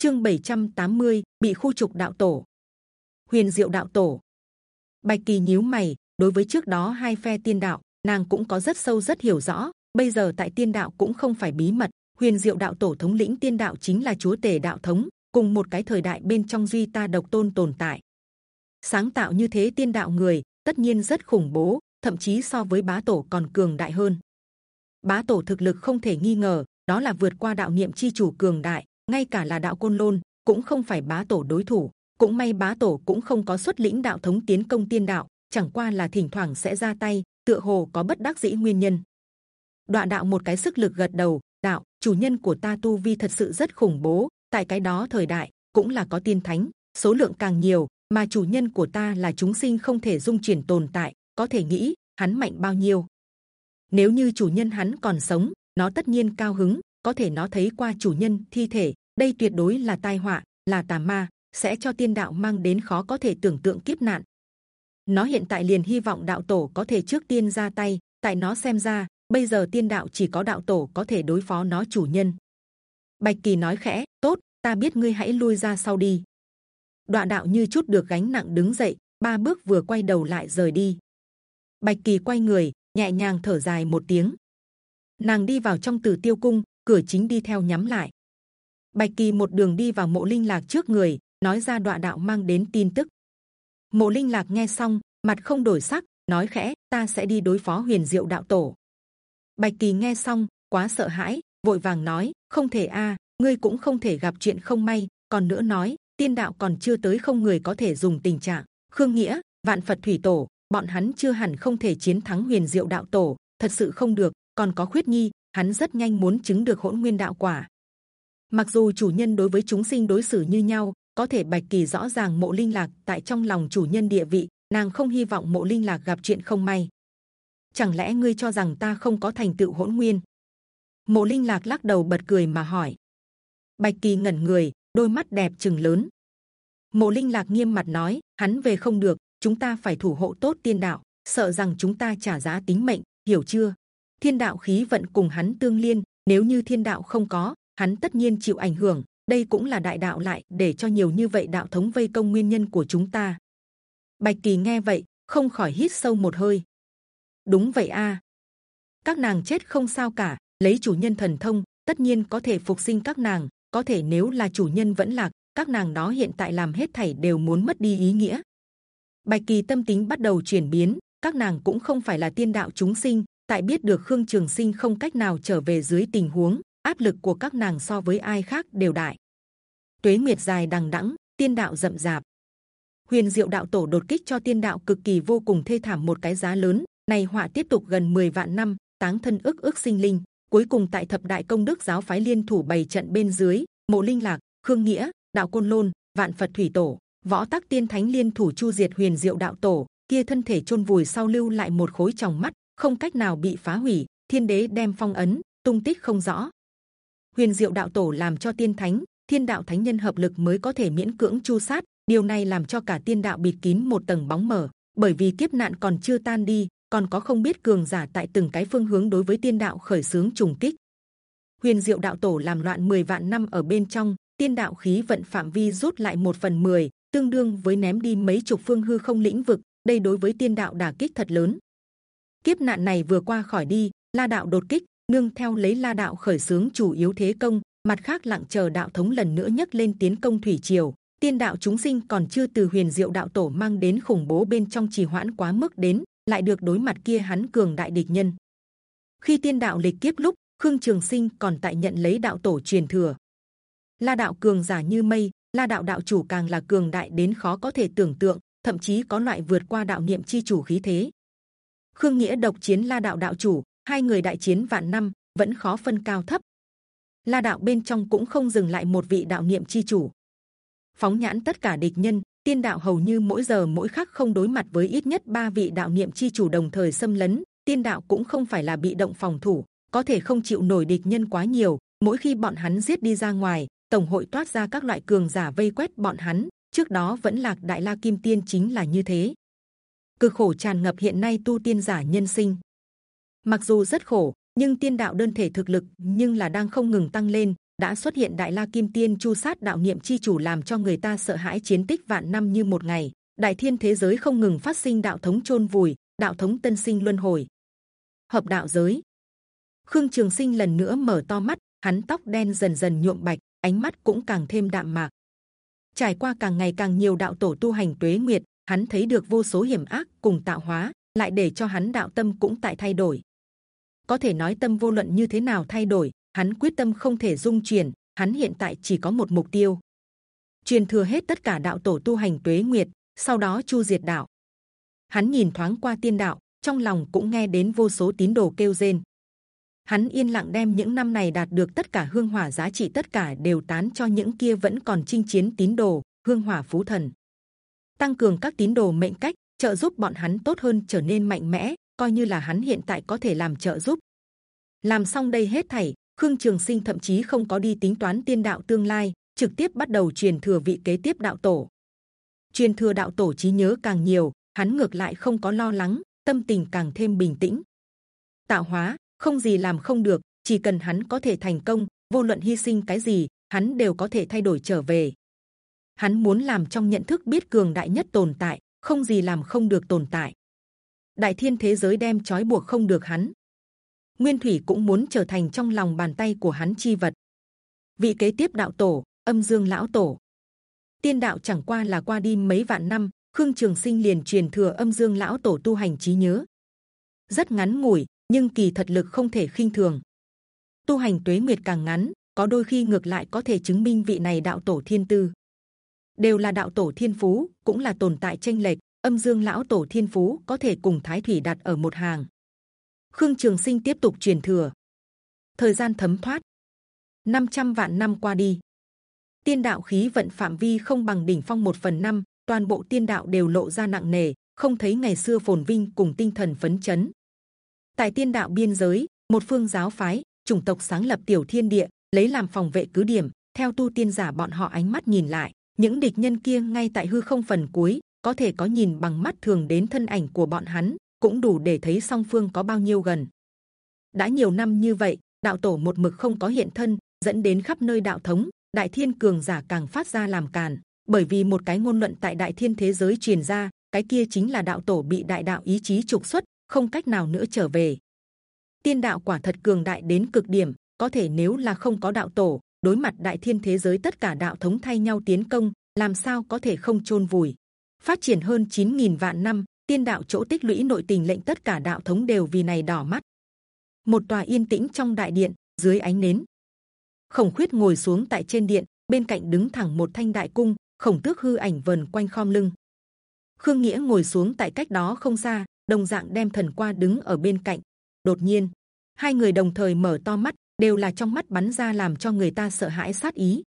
chương 780, bị khu trục đạo tổ. Huyền diệu đạo tổ. Bạch kỳ nhíu mày đối với trước đó hai phe tiên đạo nàng cũng có rất sâu rất hiểu rõ bây giờ tại tiên đạo cũng không phải bí mật. Huyền diệu đạo tổ thống lĩnh tiên đạo chính là chúa tể đạo thống cùng một cái thời đại bên trong duy ta độc tôn tồn tại. Sáng tạo như thế tiên đạo người tất nhiên rất khủng bố thậm chí so với bá tổ còn cường đại hơn. Bá tổ thực lực không thể nghi ngờ đó là vượt qua đạo niệm chi chủ cường đại ngay cả là đạo côn lôn cũng không phải bá tổ đối thủ. Cũng may bá tổ cũng không có xuất lĩnh đạo thống tiến công tiên đạo, chẳng qua là thỉnh thoảng sẽ ra tay, tựa hồ có bất đắc dĩ nguyên nhân. Đoạn đạo một cái sức lực gật đầu, đạo, chủ nhân của ta tu vi thật sự rất khủng bố, tại cái đó thời đại cũng là có tiên thánh, số lượng càng nhiều, mà chủ nhân của ta là chúng sinh không thể dung chuyển tồn tại, có thể nghĩ hắn mạnh bao nhiêu. Nếu như chủ nhân hắn còn sống, nó tất nhiên cao hứng, có thể nó thấy qua chủ nhân thi thể đây tuyệt đối là tai họa, là tà ma, sẽ cho tiên đạo mang đến khó có thể tưởng tượng kiếp nạn. Nó hiện tại liền hy vọng đạo tổ có thể trước tiên ra tay, tại nó xem ra, bây giờ tiên đạo chỉ có đạo tổ có thể đối phó nó chủ nhân. Bạch kỳ nói khẽ, tốt, ta biết ngươi hãy lui ra sau đi. Đoạn đạo như chút được gánh nặng đứng dậy, ba bước vừa quay đầu lại rời đi. Bạch kỳ quay người, nhẹ nhàng thở dài một tiếng. Nàng đi vào trong tử tiêu cung, cửa chính đi theo nhắm lại bạch kỳ một đường đi vào mộ linh lạc trước người, nói ra đoạn đạo mang đến tin tức. Mộ linh lạc nghe xong, mặt không đổi sắc, nói khẽ, ta sẽ đi đối phó huyền diệu đạo tổ. Bạch kỳ nghe xong, quá sợ hãi, vội vàng nói, không thể a, ngươi cũng không thể gặp chuyện không may. Còn nữa nói, tiên đạo còn chưa tới không người có thể dùng tình trạng. Khương nghĩa, vạn phật thủy tổ, bọn hắn chưa hẳn không thể chiến thắng huyền diệu đạo tổ, thật sự không được. Còn có khuyết nhi, hắn rất nhanh muốn chứng được hỗn nguyên đạo quả mặc dù chủ nhân đối với chúng sinh đối xử như nhau, có thể bạch kỳ rõ ràng mộ linh lạc tại trong lòng chủ nhân địa vị, nàng không hy vọng mộ linh lạc gặp chuyện không may. Chẳng lẽ ngươi cho rằng ta không có thành tựu hỗn nguyên? Mộ linh lạc lắc đầu bật cười mà hỏi. Bạch kỳ ngẩn người, đôi mắt đẹp trừng lớn. Mộ linh lạc nghiêm mặt nói, hắn về không được, chúng ta phải thủ hộ tốt tiên đạo, sợ rằng chúng ta trả giá tính mệnh, hiểu chưa? Thiên đạo khí vận cùng hắn tương liên, nếu như thiên đạo không có hắn tất nhiên chịu ảnh hưởng. Đây cũng là đại đạo lại, để cho nhiều như vậy đạo thống vây công nguyên nhân của chúng ta. Bạch kỳ nghe vậy, không khỏi hít sâu một hơi. Đúng vậy a. Các nàng chết không sao cả, lấy chủ nhân thần thông, tất nhiên có thể phục sinh các nàng, có thể nếu là chủ nhân vẫn lạc, các nàng đó hiện tại làm hết thảy đều muốn mất đi ý nghĩa. Bạch kỳ tâm tính bắt đầu chuyển biến, các nàng cũng không phải là tiên đạo chúng sinh, tại biết được khương trường sinh không cách nào trở về dưới tình huống áp lực của các nàng so với ai khác đều đại. Tuế nguyệt dài đằng đẵng, tiên đạo rậm rạp. Huyền diệu đạo tổ đột kích cho tiên đạo cực kỳ vô cùng thê thảm một cái giá lớn này họa tiếp tục gần 10 vạn năm, táng thân ước ước sinh linh. Cuối cùng tại thập đại công đức giáo phái liên thủ bày trận bên dưới, mộ linh lạc, khương nghĩa, đạo côn lôn, vạn phật thủy tổ, võ tắc tiên thánh liên thủ chu diệt huyền diệu đạo tổ, kia thân thể chôn vùi sau lưu lại một khối tròng mắt, không cách nào bị phá hủy, thiên đế đem phong ấn, tung tích không rõ huyền diệu đạo tổ làm cho tiên thánh thiên đạo thánh nhân hợp lực mới có thể miễn cưỡng chu sát. Điều này làm cho cả tiên đạo bịt kín một tầng bóng mờ bởi vì kiếp nạn còn chưa tan đi còn có không biết cường giả tại từng cái phương hướng đối với tiên đạo khởi sướng trùng kích. Huyền diệu đạo tổ làm loạn 10 vạn năm ở bên trong tiên đạo khí vận phạm vi rút lại một phần 10, tương đương với ném đi mấy chục phương hư không lĩnh vực đây đối với tiên đạo đả kích thật lớn. Kiếp nạn này vừa qua khỏi đi la đạo đột kích nương theo lấy la đạo khởi sướng chủ yếu thế công, mặt khác lặng chờ đạo thống lần nữa nhấc lên tiến công thủy triều. Tiên đạo chúng sinh còn chưa từ huyền diệu đạo tổ mang đến khủng bố bên trong trì hoãn quá mức đến, lại được đối mặt kia hắn cường đại địch nhân. Khi tiên đạo lịch kiếp lúc, khương trường sinh còn tại nhận lấy đạo tổ truyền thừa. La đạo cường giả như mây, la đạo đạo chủ càng là cường đại đến khó có thể tưởng tượng, thậm chí có loại vượt qua đạo niệm chi chủ khí thế. Khương nghĩa độc chiến la đạo đạo chủ hai người đại chiến vạn năm, vẫn khó phân cao thấp. La đạo bên trong cũng không dừng lại một vị đạo niệm chi chủ. Phóng nhãn tất cả địch nhân, tiên đạo hầu như mỗi giờ mỗi khắc không đối mặt với ít nhất ba vị đạo niệm chi chủ đồng thời xâm lấn, tiên đạo cũng không phải là bị động phòng thủ, có thể không chịu nổi địch nhân quá nhiều, mỗi khi bọn hắn giết đi ra ngoài, tổng hội toát ra các loại cường giả vây quét bọn hắn, trước đó vẫn lạc đại la kim tiên chính là như thế. Cực khổ tràn ngập hiện nay tu tiên giả nhân sinh mặc dù rất khổ, nhưng tiên đạo đơn thể thực lực, nhưng là đang không ngừng tăng lên, đã xuất hiện đại la kim tiên chu sát đạo niệm chi chủ làm cho người ta sợ hãi chiến tích vạn năm như một ngày. Đại thiên thế giới không ngừng phát sinh đạo thống chôn vùi, đạo thống tân sinh luân hồi. Hợp đạo giới. Khương trường sinh lần nữa mở to mắt, hắn tóc đen dần dần nhuộm bạch, ánh mắt cũng càng thêm đạm mạc. Trải qua càng ngày càng nhiều đạo tổ tu hành tuế nguyệt, hắn thấy được vô số hiểm ác cùng tạo hóa, lại để cho hắn đạo tâm cũng tại thay đổi có thể nói tâm vô luận như thế nào thay đổi, hắn quyết tâm không thể dung chuyển, hắn hiện tại chỉ có một mục tiêu. Truyền thừa hết tất cả đạo tổ tu hành tuế nguyệt, sau đó chu diệt đạo. Hắn nhìn thoáng qua tiên đạo, trong lòng cũng nghe đến vô số tín đồ kêu rên. Hắn yên lặng đem những năm này đạt được tất cả hương hỏa giá trị tất cả đều tán cho những kia vẫn còn chinh chiến tín đồ, hương hỏa phú thần. Tăng cường các tín đồ mệnh cách, trợ giúp bọn hắn tốt hơn trở nên mạnh mẽ coi như là hắn hiện tại có thể làm trợ giúp. Làm xong đây hết thảy, khương trường sinh thậm chí không có đi tính toán tiên đạo tương lai, trực tiếp bắt đầu truyền thừa vị kế tiếp đạo tổ. Truyền thừa đạo tổ trí nhớ càng nhiều, hắn ngược lại không có lo lắng, tâm tình càng thêm bình tĩnh. Tạo hóa, không gì làm không được, chỉ cần hắn có thể thành công, vô luận hy sinh cái gì, hắn đều có thể thay đổi trở về. Hắn muốn làm trong nhận thức biết cường đại nhất tồn tại, không gì làm không được tồn tại đại thiên thế giới đem trói buộc không được hắn. Nguyên thủy cũng muốn trở thành trong lòng bàn tay của hắn chi vật. Vị kế tiếp đạo tổ, âm dương lão tổ. Tiên đạo chẳng qua là qua đi mấy vạn năm, khương trường sinh liền truyền thừa âm dương lão tổ tu hành trí nhớ. Rất ngắn ngủi, nhưng kỳ thật lực không thể khinh thường. Tu hành tuế nguyệt càng ngắn, có đôi khi ngược lại có thể chứng minh vị này đạo tổ thiên tư. Đều là đạo tổ thiên phú, cũng là tồn tại tranh lệch âm dương lão tổ thiên phú có thể cùng thái thủy đặt ở một hàng. Khương trường sinh tiếp tục truyền thừa. Thời gian thấm thoát. 500 vạn năm qua đi. Tiên đạo khí vận phạm vi không bằng đỉnh phong một phần năm, toàn bộ tiên đạo đều lộ ra nặng nề, không thấy ngày xưa phồn vinh cùng tinh thần phấn chấn. Tại tiên đạo biên giới, một phương giáo phái, chủng tộc sáng lập tiểu thiên địa, lấy làm phòng vệ cứ điểm, theo tu tiên giả bọn họ ánh mắt nhìn lại, những địch nhân kia ngay tại hư không phần cuối có thể có nhìn bằng mắt thường đến thân ảnh của bọn hắn, cũng đủ để thấy song phương có bao nhiêu gần. Đã nhiều năm như vậy, đạo tổ một mực không có hiện thân, dẫn đến khắp nơi đạo thống, đại thiên cường giả càng phát ra làm càn. Bởi vì một cái ngôn luận tại đại thiên thế giới truyền ra, cái kia chính là đạo tổ bị đại đạo ý chí trục xuất, không cách nào nữa trở về. Tiên đạo quả thật cường đại đến cực điểm, có thể nếu là không có đạo tổ, đối mặt đại thiên thế giới tất cả đạo thống thay nhau tiến công, làm sao có thể không trôn vùi? Phát triển hơn 9.000 vạn năm, tiên đạo chỗ tích lũy nội tình lệnh tất cả đạo thống đều vì này đỏ mắt. Một tòa yên tĩnh trong đại điện, dưới ánh nến. Khổng khuyết ngồi xuống tại trên điện, bên cạnh đứng thẳng một thanh đại cung, khổng tước hư ảnh vần quanh khom lưng. Khương nghĩa ngồi xuống tại cách đó không xa, đồng dạng đem thần qua đứng ở bên cạnh. Đột nhiên, hai người đồng thời mở to mắt, đều là trong mắt bắn ra làm cho người ta sợ hãi sát ý.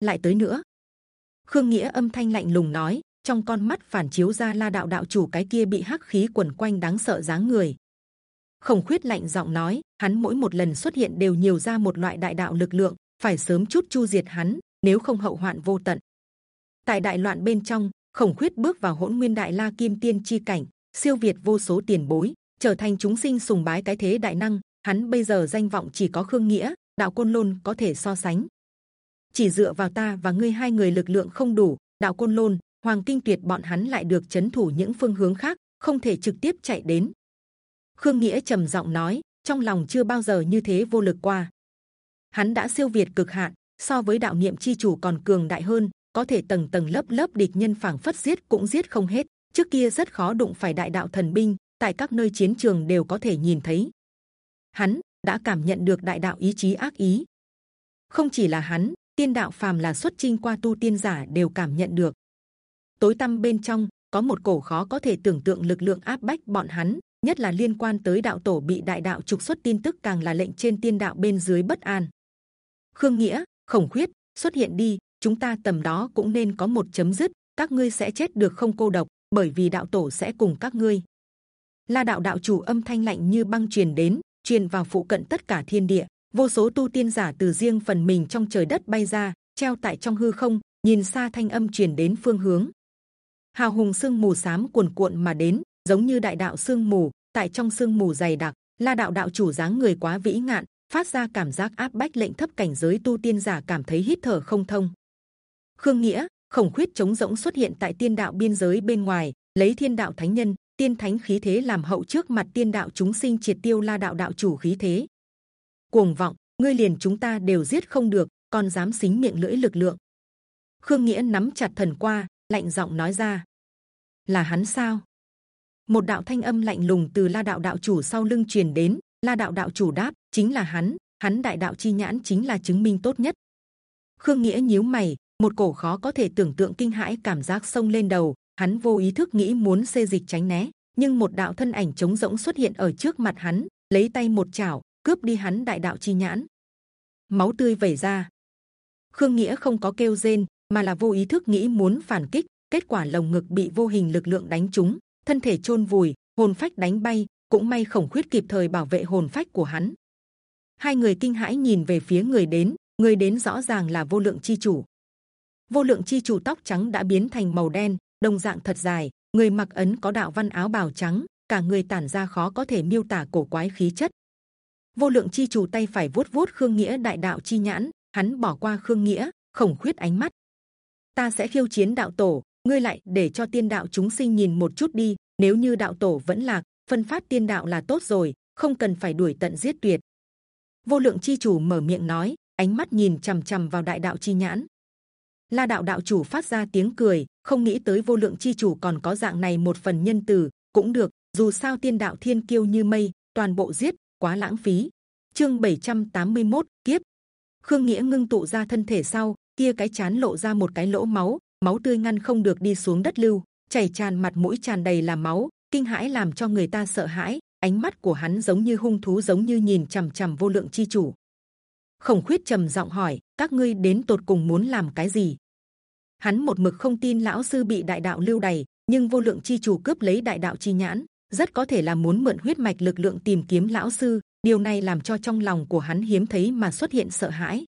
Lại tới nữa. Khương nghĩa âm thanh lạnh lùng nói trong con mắt phản chiếu ra la đạo đạo chủ cái kia bị hắc khí quẩn quanh đáng sợ dáng người. Khổng khuyết lạnh giọng nói, hắn mỗi một lần xuất hiện đều nhiều ra một loại đại đạo lực lượng, phải sớm chút chu diệt hắn, nếu không hậu hoạn vô tận. Tại đại loạn bên trong, khổng khuyết bước vào hỗn nguyên đại la kim tiên chi cảnh, siêu việt vô số tiền bối, trở thành chúng sinh sùng bái cái thế đại năng, hắn bây giờ danh vọng chỉ có khương nghĩa, đạo côn lôn có thể so sánh. Chỉ dựa vào ta và ngươi hai người lực lượng không đủ, đạo côn lôn hoàng kinh tuyệt bọn hắn lại được chấn thủ những phương hướng khác, không thể trực tiếp chạy đến. Khương nghĩa trầm giọng nói, trong lòng chưa bao giờ như thế vô lực qua. Hắn đã siêu việt cực hạn, so với đạo niệm chi chủ còn cường đại hơn, có thể tầng tầng lớp lớp địch nhân phảng phất giết cũng giết không hết. Trước kia rất khó đụng phải đại đạo thần binh, tại các nơi chiến trường đều có thể nhìn thấy. Hắn đã cảm nhận được đại đạo ý chí ác ý. Không chỉ là hắn, tiên đạo phàm là xuất chinh qua tu tiên giả đều cảm nhận được tối tăm bên trong, có một cổ khó có thể tưởng tượng lực lượng áp bách bọn hắn, nhất là liên quan tới đạo tổ bị đại đạo trục xuất tin tức càng là lệnh trên tiên đạo bên dưới bất an. Khương nghĩa, khổng khuyết, xuất hiện đi, chúng ta tầm đó cũng nên có một chấm dứt, các ngươi sẽ chết được không cô độc, bởi vì đạo tổ sẽ cùng các ngươi. La đạo đạo chủ âm thanh lạnh như băng truyền đến, truyền vào phụ cận tất cả thiên địa, vô số tu tiên giả từ riêng phần mình trong trời đất bay ra, treo tại trong hư không, nhìn xa thanh âm truyền đến phương hướng hào hùng sương mù sám cuồn cuộn mà đến giống như đại đạo sương mù tại trong sương mù dày đặc la đạo đạo chủ dáng người quá vĩ ngạn phát ra cảm giác áp bách lệnh thấp cảnh giới tu tiên giả cảm thấy hít thở không thông. Khương Nghĩa, khổng khuyết chống rỗng xuất hiện tại tiên đạo biên giới bên ngoài, lấy thiên đạo thánh nhân, tiên thánh khí thế làm hậu trước mặt tiên đạo chúng sinh triệt tiêu la đạo đạo chủ khí thế. Cuồng vọng, ngươi liền chúng ta đều giết không được, còn dám xính miệng lưỡi lực lượng. Khương Nghĩa nắm chặt thần qua, lạnh giọng nói ra: là hắn sao? Một đạo thanh âm lạnh lùng từ La đạo đạo chủ sau lưng truyền đến. La đạo đạo chủ đáp: chính là hắn. Hắn đại đạo chi nhãn chính là chứng minh tốt nhất. Khương Nghĩa nhíu mày, một cổ khó có thể tưởng tượng kinh hãi cảm giác sông lên đầu. Hắn vô ý thức nghĩ muốn xê dịch tránh né, nhưng một đạo thân ảnh trống rỗng xuất hiện ở trước mặt hắn, lấy tay một chảo cướp đi hắn đại đạo chi nhãn. Máu tươi vẩy ra. Khương Nghĩa không có kêu rên, mà là vô ý thức nghĩ muốn phản kích, kết quả lồng ngực bị vô hình lực lượng đánh trúng, thân thể chôn vùi, hồn phách đánh bay. Cũng may khổng khuyết kịp thời bảo vệ hồn phách của hắn. Hai người kinh hãi nhìn về phía người đến, người đến rõ ràng là vô lượng chi chủ. Vô lượng chi chủ tóc trắng đã biến thành màu đen, đồng dạng thật dài, người mặc ấn có đạo văn áo bào trắng, cả người tản ra khó có thể miêu tả cổ quái khí chất. Vô lượng chi chủ tay phải vuốt vuốt khương nghĩa đại đạo chi nhãn, hắn bỏ qua khương nghĩa, khổng khuyết ánh mắt. Ta sẽ khiêu chiến đạo tổ, ngươi lại để cho tiên đạo chúng sinh nhìn một chút đi. Nếu như đạo tổ vẫn lạc, phân phát tiên đạo là tốt rồi, không cần phải đuổi tận giết tuyệt. Vô lượng chi chủ mở miệng nói, ánh mắt nhìn c h ầ m c h ầ m vào đại đạo chi nhãn. La đạo đạo chủ phát ra tiếng cười, không nghĩ tới vô lượng chi chủ còn có dạng này một phần nhân từ, cũng được. Dù sao tiên đạo thiên kiêu như mây, toàn bộ giết, quá lãng phí. Chương 781, kiếp. Khương nghĩa ngưng tụ ra thân thể sau, kia cái chán lộ ra một cái lỗ máu, máu tươi ngăn không được đi xuống đất lưu, chảy tràn mặt mũi tràn đầy là máu, kinh hãi làm cho người ta sợ hãi. Ánh mắt của hắn giống như hung thú, giống như nhìn c h ầ m c h ầ m vô lượng chi chủ. Khổng khuyết trầm giọng hỏi: các ngươi đến tột cùng muốn làm cái gì? Hắn một mực không tin lão sư bị đại đạo lưu đày, nhưng vô lượng chi chủ cướp lấy đại đạo chi nhãn, rất có thể là muốn mượn huyết mạch lực lượng tìm kiếm lão sư. Điều này làm cho trong lòng của hắn hiếm thấy mà xuất hiện sợ hãi.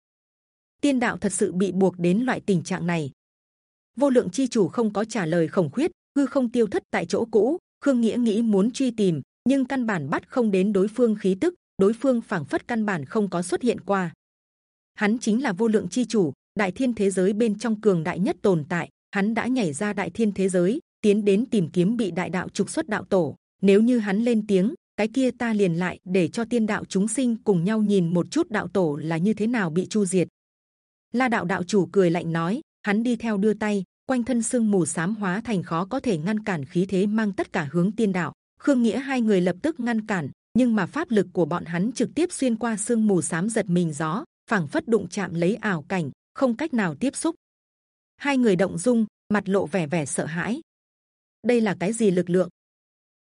Tiên đạo thật sự bị buộc đến loại tình trạng này, vô lượng chi chủ không có trả lời khổng khuyết hư không tiêu thất tại chỗ cũ khương nghĩa nghĩ muốn truy tìm nhưng căn bản bắt không đến đối phương khí tức đối phương phảng phất căn bản không có xuất hiện qua. Hắn chính là vô lượng chi chủ đại thiên thế giới bên trong cường đại nhất tồn tại hắn đã nhảy ra đại thiên thế giới tiến đến tìm kiếm bị đại đạo trục xuất đạo tổ. Nếu như hắn lên tiếng cái kia ta liền lại để cho tiên đạo chúng sinh cùng nhau nhìn một chút đạo tổ là như thế nào bị chu diệt la đạo đạo chủ cười lạnh nói, hắn đi theo đưa tay, quanh thân sương mù sám hóa thành khó có thể ngăn cản khí thế mang tất cả hướng tiên đạo. Khương nghĩa hai người lập tức ngăn cản, nhưng mà pháp lực của bọn hắn trực tiếp xuyên qua sương mù sám giật mình gió, phảng phất đụng chạm lấy ảo cảnh, không cách nào tiếp xúc. Hai người động dung, mặt lộ vẻ vẻ sợ hãi. Đây là cái gì lực lượng?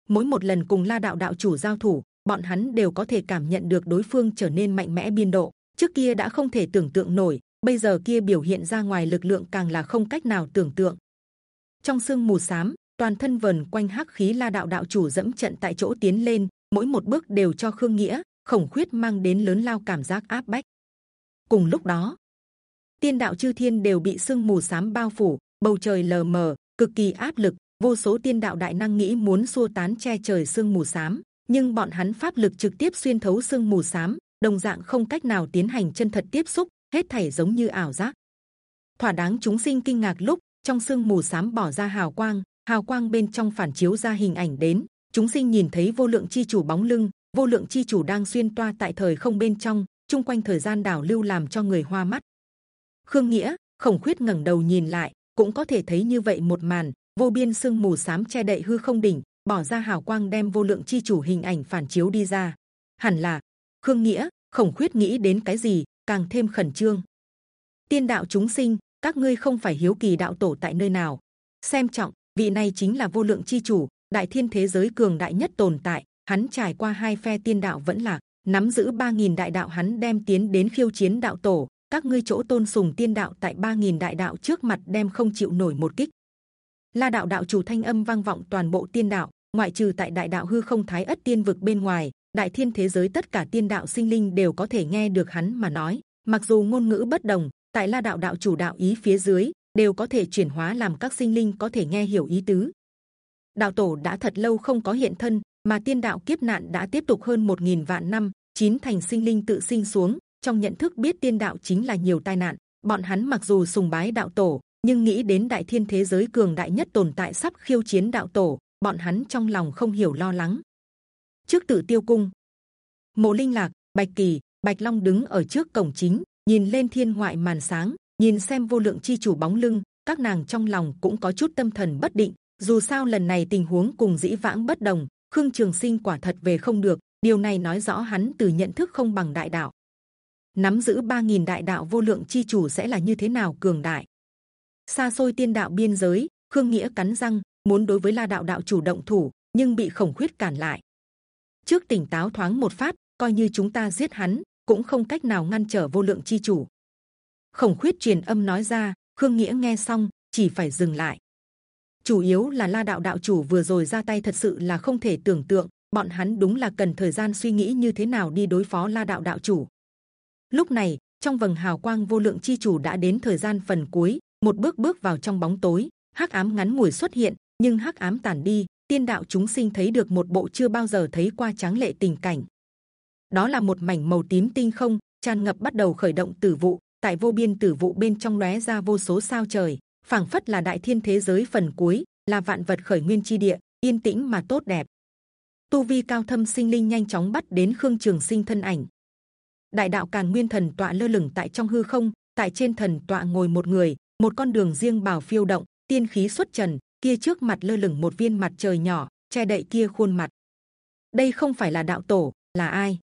Mỗi một lần cùng la đạo đạo chủ giao thủ, bọn hắn đều có thể cảm nhận được đối phương trở nên mạnh mẽ biên độ. Trước kia đã không thể tưởng tượng nổi bây giờ kia biểu hiện ra ngoài lực lượng càng là không cách nào tưởng tượng. Trong sương mù xám, toàn thân vần quanh hắc khí la đạo đạo chủ dẫm trận tại chỗ tiến lên, mỗi một bước đều cho khương nghĩa khổng khuyết mang đến lớn lao cảm giác áp bách. Cùng lúc đó, tiên đạo chư thiên đều bị sương mù xám bao phủ, bầu trời lờ mờ, cực kỳ áp lực, vô số tiên đạo đại năng nghĩ muốn xua tán che trời sương mù xám, nhưng bọn hắn pháp lực trực tiếp xuyên thấu sương mù xám, đồng dạng không cách nào tiến hành chân thật tiếp xúc hết thảy giống như ảo giác. thỏa đáng chúng sinh kinh ngạc lúc trong sương mù sám bỏ ra hào quang, hào quang bên trong phản chiếu ra hình ảnh đến. chúng sinh nhìn thấy vô lượng chi chủ bóng lưng, vô lượng chi chủ đang xuyên toa tại thời không bên trong, chung quanh thời gian đảo lưu làm cho người hoa mắt. Khương nghĩa, khổng khuyết ngẩng đầu nhìn lại, cũng có thể thấy như vậy một màn, vô biên sương mù sám che đậy hư không đỉnh, bỏ ra hào quang đem vô lượng chi chủ hình ảnh phản chiếu đi ra. hẳn là Khương nghĩa, khổng khuyết nghĩ đến cái gì, càng thêm khẩn trương. Tiên đạo chúng sinh, các ngươi không phải hiếu kỳ đạo tổ tại nơi nào? Xem trọng, vị này chính là vô lượng chi chủ, đại thiên thế giới cường đại nhất tồn tại. Hắn trải qua hai phe tiên đạo vẫn lạc, nắm giữ 3.000 đại đạo hắn đem tiến đến khiêu chiến đạo tổ. Các ngươi chỗ tôn sùng tiên đạo tại 3.000 đại đạo trước mặt đem không chịu nổi một kích. La đạo đạo chủ thanh âm vang vọng toàn bộ tiên đạo, ngoại trừ tại đại đạo hư không thái ất tiên vực bên ngoài, đại thiên thế giới tất cả tiên đạo sinh linh đều có thể nghe được hắn mà nói. Mặc dù ngôn ngữ bất đồng, tại la đạo đạo chủ đạo ý phía dưới, đều có thể chuyển hóa làm các sinh linh có thể nghe hiểu ý tứ. Đạo tổ đã thật lâu không có hiện thân, mà tiên đạo kiếp nạn đã tiếp tục hơn một nghìn vạn năm, chín thành sinh linh tự sinh xuống. Trong nhận thức biết tiên đạo chính là nhiều tai nạn, bọn hắn mặc dù sùng bái đạo tổ, nhưng nghĩ đến đại thiên thế giới cường đại nhất tồn tại sắp khiêu chiến đạo tổ, bọn hắn trong lòng không hiểu lo lắng trước tự tiêu cung. Mộ linh lạc, bạch kỳ, bạch long đứng ở trước cổng chính, nhìn lên thiên ngoại màn sáng, nhìn xem vô lượng chi chủ bóng lưng, các nàng trong lòng cũng có chút tâm thần bất định, dù sao lần này tình huống cùng dĩ vãng bất đồng, khương trường sinh quả thật về không được, điều này nói rõ hắn từ nhận thức không bằng đại đạo. Nắm giữ 3.000 đại đạo vô lượng chi chủ sẽ là như thế nào cường đại? Xa xôi tiên đạo biên giới, khương nghĩa cắn răng, muốn đối với la đạo đạo chủ động thủ, nhưng bị khổng khuyết cản lại trước tỉnh táo thoáng một phát, coi như chúng ta giết hắn, cũng không cách nào ngăn trở vô lượng chi chủ. Khổng khuyết truyền âm nói ra, khương nghĩa nghe xong, chỉ phải dừng lại. Chủ yếu là la đạo đạo chủ vừa rồi ra tay thật sự là không thể tưởng tượng, bọn hắn đúng là cần thời gian suy nghĩ như thế nào đi đối phó la đạo đạo chủ. Lúc này, trong vầng hào quang vô lượng chi chủ đã đến thời gian phần cuối, một bước bước vào trong bóng tối, hắc ám ngắn ngủi xuất hiện, nhưng hắc ám tàn đi tiên đạo chúng sinh thấy được một bộ chưa bao giờ thấy qua tráng lệ tình cảnh. Đó là một mảnh màu tím tinh không, tràn ngập bắt đầu khởi động tử vụ, tại vô biên tử vụ bên trong lóe ra vô số sao trời, phảng phất là đại thiên thế giới phần cuối, là vạn vật khởi nguyên chi địa, yên tĩnh mà tốt đẹp. Tu vi cao thâm sinh linh nhanh chóng bắt đến khương trường sinh thân ảnh. Đại đạo càn nguyên thần tọa lơ lửng tại trong hư không, tại trên thần tọa ngồi một người, một con đường riêng bào phiêu động, tiên khí xuất trần kia trước mặt lơ lửng một viên mặt trời nhỏ, che đậy kia khuôn mặt. Đây không phải là đạo tổ, là ai?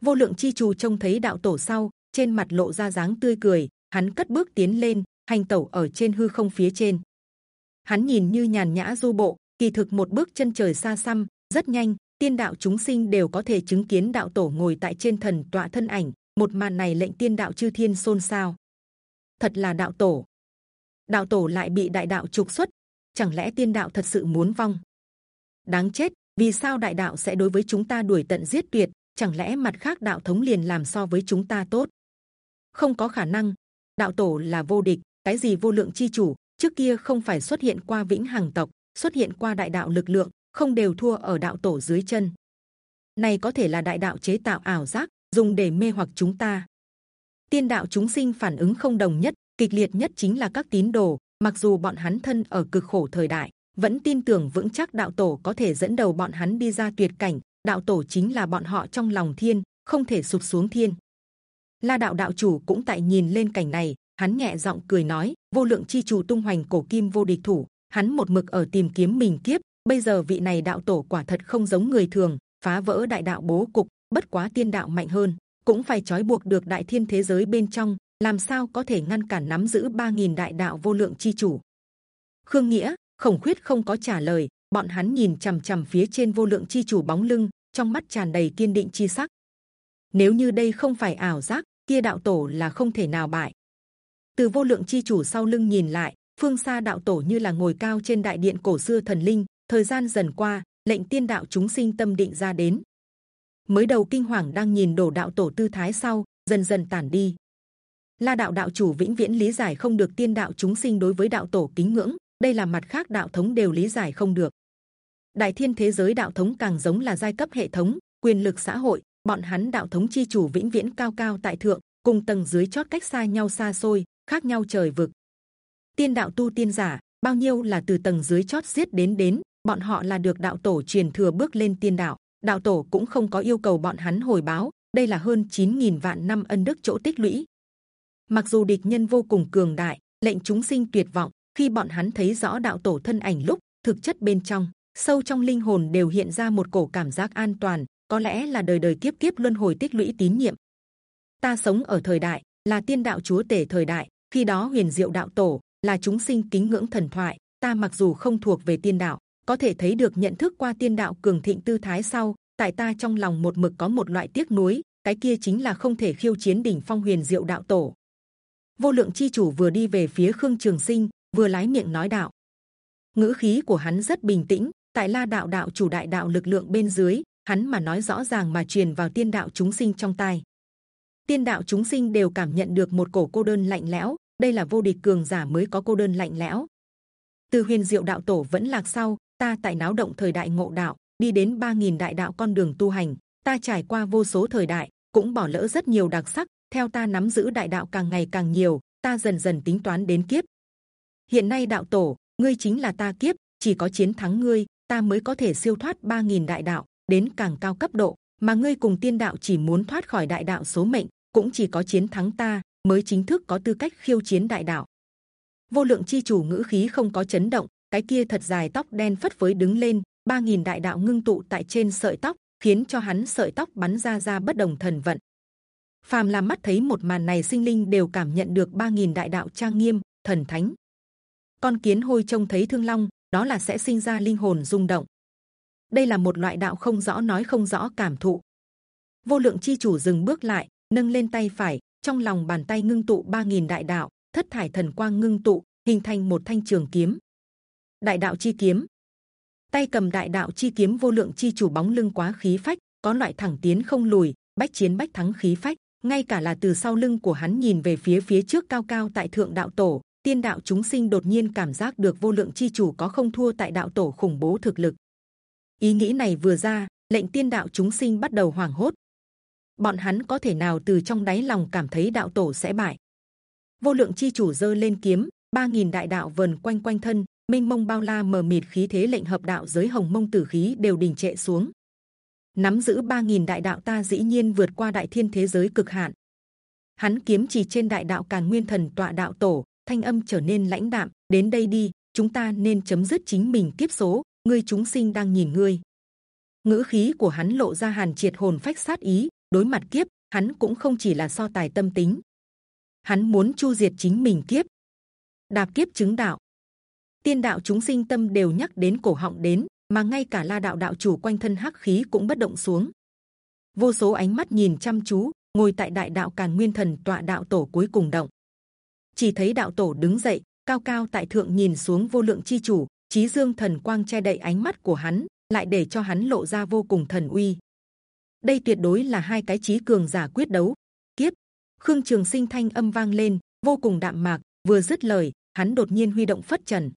Vô lượng chi chủ trông thấy đạo tổ sau, trên mặt lộ ra dáng tươi cười, hắn cất bước tiến lên, hành tẩu ở trên hư không phía trên. Hắn nhìn như nhàn nhã du bộ, kỳ thực một bước chân trời xa xăm, rất nhanh, tiên đạo chúng sinh đều có thể chứng kiến đạo tổ ngồi tại trên thần tọa thân ảnh, một màn này lệnh tiên đạo chư thiên xôn xao. Thật là đạo tổ. Đạo tổ lại bị đại đạo trục xuất chẳng lẽ tiên đạo thật sự muốn vong? Đáng chết, vì sao đại đạo sẽ đối với chúng ta đuổi tận giết tuyệt? Chẳng lẽ mặt khác đạo thống liền làm so với chúng ta tốt? Không có khả năng. Đạo tổ là vô địch, cái gì vô lượng chi chủ? Trước kia không phải xuất hiện qua vĩnh hằng tộc, xuất hiện qua đại đạo lực lượng, không đều thua ở đạo tổ dưới chân. Này có thể là đại đạo chế tạo ảo giác, dùng để mê hoặc chúng ta. Tiên đạo chúng sinh phản ứng không đồng nhất, kịch liệt nhất chính là các tín đồ mặc dù bọn hắn thân ở cực khổ thời đại, vẫn tin tưởng vững chắc đạo tổ có thể dẫn đầu bọn hắn đi ra tuyệt cảnh. Đạo tổ chính là bọn họ trong lòng thiên, không thể sụp xuống thiên. La đạo đạo chủ cũng tại nhìn lên cảnh này, hắn nhẹ giọng cười nói, vô lượng chi chủ tung hoành cổ kim vô địch thủ, hắn một mực ở tìm kiếm mình kiếp, bây giờ vị này đạo tổ quả thật không giống người thường, phá vỡ đại đạo bố cục, bất quá tiên đạo mạnh hơn, cũng phải trói buộc được đại thiên thế giới bên trong làm sao có thể ngăn cản nắm giữ 3.000 đại đạo vô lượng chi chủ? Khương nghĩa, khổng khuyết không có trả lời. Bọn hắn nhìn c h ầ m c h ầ m phía trên vô lượng chi chủ bóng lưng, trong mắt tràn đầy kiên định chi sắc. Nếu như đây không phải ảo giác, kia đạo tổ là không thể nào bại. Từ vô lượng chi chủ sau lưng nhìn lại, phương xa đạo tổ như là ngồi cao trên đại điện cổ xưa thần linh, thời gian dần qua, lệnh tiên đạo chúng sinh tâm định ra đến. Mới đầu kinh hoàng đang nhìn đổ đạo tổ tư thái sau, dần dần tản đi. La đạo đạo chủ vĩnh viễn lý giải không được tiên đạo chúng sinh đối với đạo tổ kính ngưỡng, đây là mặt khác đạo thống đều lý giải không được. Đại thiên thế giới đạo thống càng giống là giai cấp hệ thống, quyền lực xã hội, bọn hắn đạo thống chi chủ vĩnh viễn cao cao tại thượng, cùng tầng dưới chót cách xa nhau xa xôi, khác nhau trời vực. Tiên đạo tu tiên giả bao nhiêu là từ tầng dưới chót giết đến đến, bọn họ là được đạo tổ truyền thừa bước lên tiên đạo. Đạo tổ cũng không có yêu cầu bọn hắn hồi báo, đây là hơn 9.000 vạn năm ân đức chỗ tích lũy, mặc dù địch nhân vô cùng cường đại, lệnh chúng sinh tuyệt vọng, khi bọn hắn thấy rõ đạo tổ thân ảnh lúc, thực chất bên trong, sâu trong linh hồn đều hiện ra một cổ cảm giác an toàn, có lẽ là đời đời kiếp kiếp luân hồi tích lũy tín nhiệm. Ta sống ở thời đại, là tiên đạo chúa tể thời đại, khi đó huyền diệu đạo tổ, là chúng sinh kính ngưỡng thần thoại, ta mặc dù không thuộc về tiên đạo, có thể thấy được nhận thức qua tiên đạo cường thịnh tư thái sau, tại ta trong lòng một mực có một loại tiếc nuối, cái kia chính là không thể khiêu chiến đỉnh phong huyền diệu đạo tổ vô lượng chi chủ vừa đi về phía khương trường sinh, vừa lái miệng nói đạo. Ngữ khí của hắn rất bình tĩnh, tại la đạo đạo chủ đại đạo lực lượng bên dưới, hắn mà nói rõ ràng mà truyền vào tiên đạo chúng sinh trong tai. Tiên đạo chúng sinh đều cảm nhận được một cổ cô đơn lạnh lẽo, đây là vô địch cường giả mới có cô đơn lạnh lẽo. Từ huyền diệu đạo tổ vẫn lạc sau, ta tại náo động thời đại ngộ đạo, đi đến 3.000 đại đạo con đường tu hành, ta trải qua vô số thời đại, cũng bỏ lỡ rất nhiều đặc sắc theo ta nắm giữ đại đạo càng ngày càng nhiều, ta dần dần tính toán đến kiếp. Hiện nay đạo tổ, ngươi chính là ta kiếp, chỉ có chiến thắng ngươi, ta mới có thể siêu thoát 3.000 đại đạo, đến càng cao cấp độ, mà ngươi cùng tiên đạo chỉ muốn thoát khỏi đại đạo số mệnh, cũng chỉ có chiến thắng ta, mới chính thức có tư cách khiêu chiến đại đạo. Vô lượng chi chủ ngữ khí không có chấn động, cái kia thật dài tóc đen phất với đứng lên 3.000 đại đạo ngưng tụ tại trên sợi tóc, khiến cho hắn sợi tóc bắn ra ra bất đồng thần vận phàm làm mắt thấy một màn này sinh linh đều cảm nhận được ba nghìn đại đạo trang nghiêm, thần thánh. Con kiến hôi trông thấy thương long, đó là sẽ sinh ra linh hồn rung động. Đây là một loại đạo không rõ nói không rõ cảm thụ. Vô lượng chi chủ dừng bước lại, nâng lên tay phải, trong lòng bàn tay ngưng tụ ba nghìn đại đạo, thất thải thần quang ngưng tụ, hình thành một thanh trường kiếm. Đại đạo chi kiếm. Tay cầm đại đạo chi kiếm vô lượng chi chủ bóng lưng quá khí phách, có loại thẳng tiến không lùi, bách chiến bách thắng khí phách ngay cả là từ sau lưng của hắn nhìn về phía phía trước cao cao tại thượng đạo tổ, tiên đạo chúng sinh đột nhiên cảm giác được vô lượng chi chủ có không thua tại đạo tổ khủng bố thực lực. Ý nghĩ này vừa ra, lệnh tiên đạo chúng sinh bắt đầu hoảng hốt. Bọn hắn có thể nào từ trong đáy lòng cảm thấy đạo tổ sẽ bại? Vô lượng chi chủ dơ lên kiếm, ba nghìn đại đạo vần quanh quanh thân minh mông bao la mờ mịt khí thế lệnh hợp đạo giới hồng mông tử khí đều đình trệ xuống nắm giữ ba nghìn đại đạo ta dĩ nhiên vượt qua đại thiên thế giới cực hạn. Hắn kiếm chỉ trên đại đạo càn nguyên thần tọa đạo tổ, thanh âm trở nên lãnh đạm, đến đây đi, chúng ta nên chấm dứt chính mình kiếp số, ngươi chúng sinh đang nhìn ngươi. Ngữ khí của hắn lộ ra hàn triệt hồn phách sát ý, đối mặt kiếp, hắn cũng không chỉ là so tài tâm tính. Hắn muốn chu diệt chính mình kiếp. Đạp kiếp chứng đạo. Tiên đạo chúng sinh tâm đều nhắc đến cổ họng đến mà ngay cả la đạo đạo chủ quanh thân hắc khí cũng bất động xuống. Vô số ánh mắt nhìn chăm chú, ngồi tại đại đạo càn nguyên thần tọa đạo tổ cuối cùng động. Chỉ thấy đạo tổ đứng dậy, cao cao tại thượng nhìn xuống vô lượng chi chủ trí dương thần quang che đậy ánh mắt của hắn, lại để cho hắn lộ ra vô cùng thần uy. Đây tuyệt đối là hai cái trí cường giả quyết đấu. Kiếp! Khương trường sinh thanh âm vang lên, vô cùng đạm mạc, vừa dứt lời, hắn đột nhiên huy động phất trần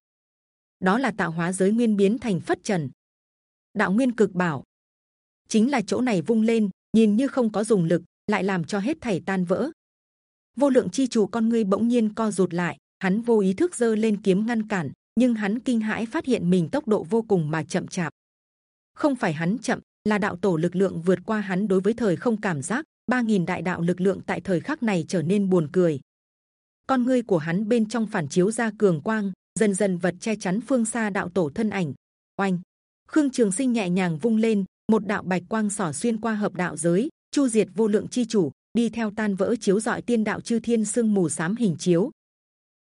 đó là tạo hóa giới nguyên biến thành phất trần. Đạo nguyên cực bảo. Chính là chỗ này vung lên, nhìn như không có dùng lực, lại làm cho hết thảy tan vỡ. Vô lượng chi chủ con ngươi bỗng nhiên co rụt lại, hắn vô ý thức giơ lên kiếm ngăn cản, nhưng hắn kinh hãi phát hiện mình tốc độ vô cùng mà chậm chạp. Không phải hắn chậm, là đạo tổ lực lượng vượt qua hắn đối với thời không cảm giác 3.000 đại đạo lực lượng tại thời khắc này trở nên buồn cười. Con ngươi của hắn bên trong phản chiếu ra cường quang dần dần vật che chắn phương xa đạo tổ thân ảnh. Oanh! Khương trường sinh nhẹ nhàng vung lên một đạo bạch quang xỏ xuyên qua hợp đạo giới chu diệt vô lượng chi chủ đi theo tan vỡ chiếu dọi tiên đạo chư thiên sương mù sám hình chiếu.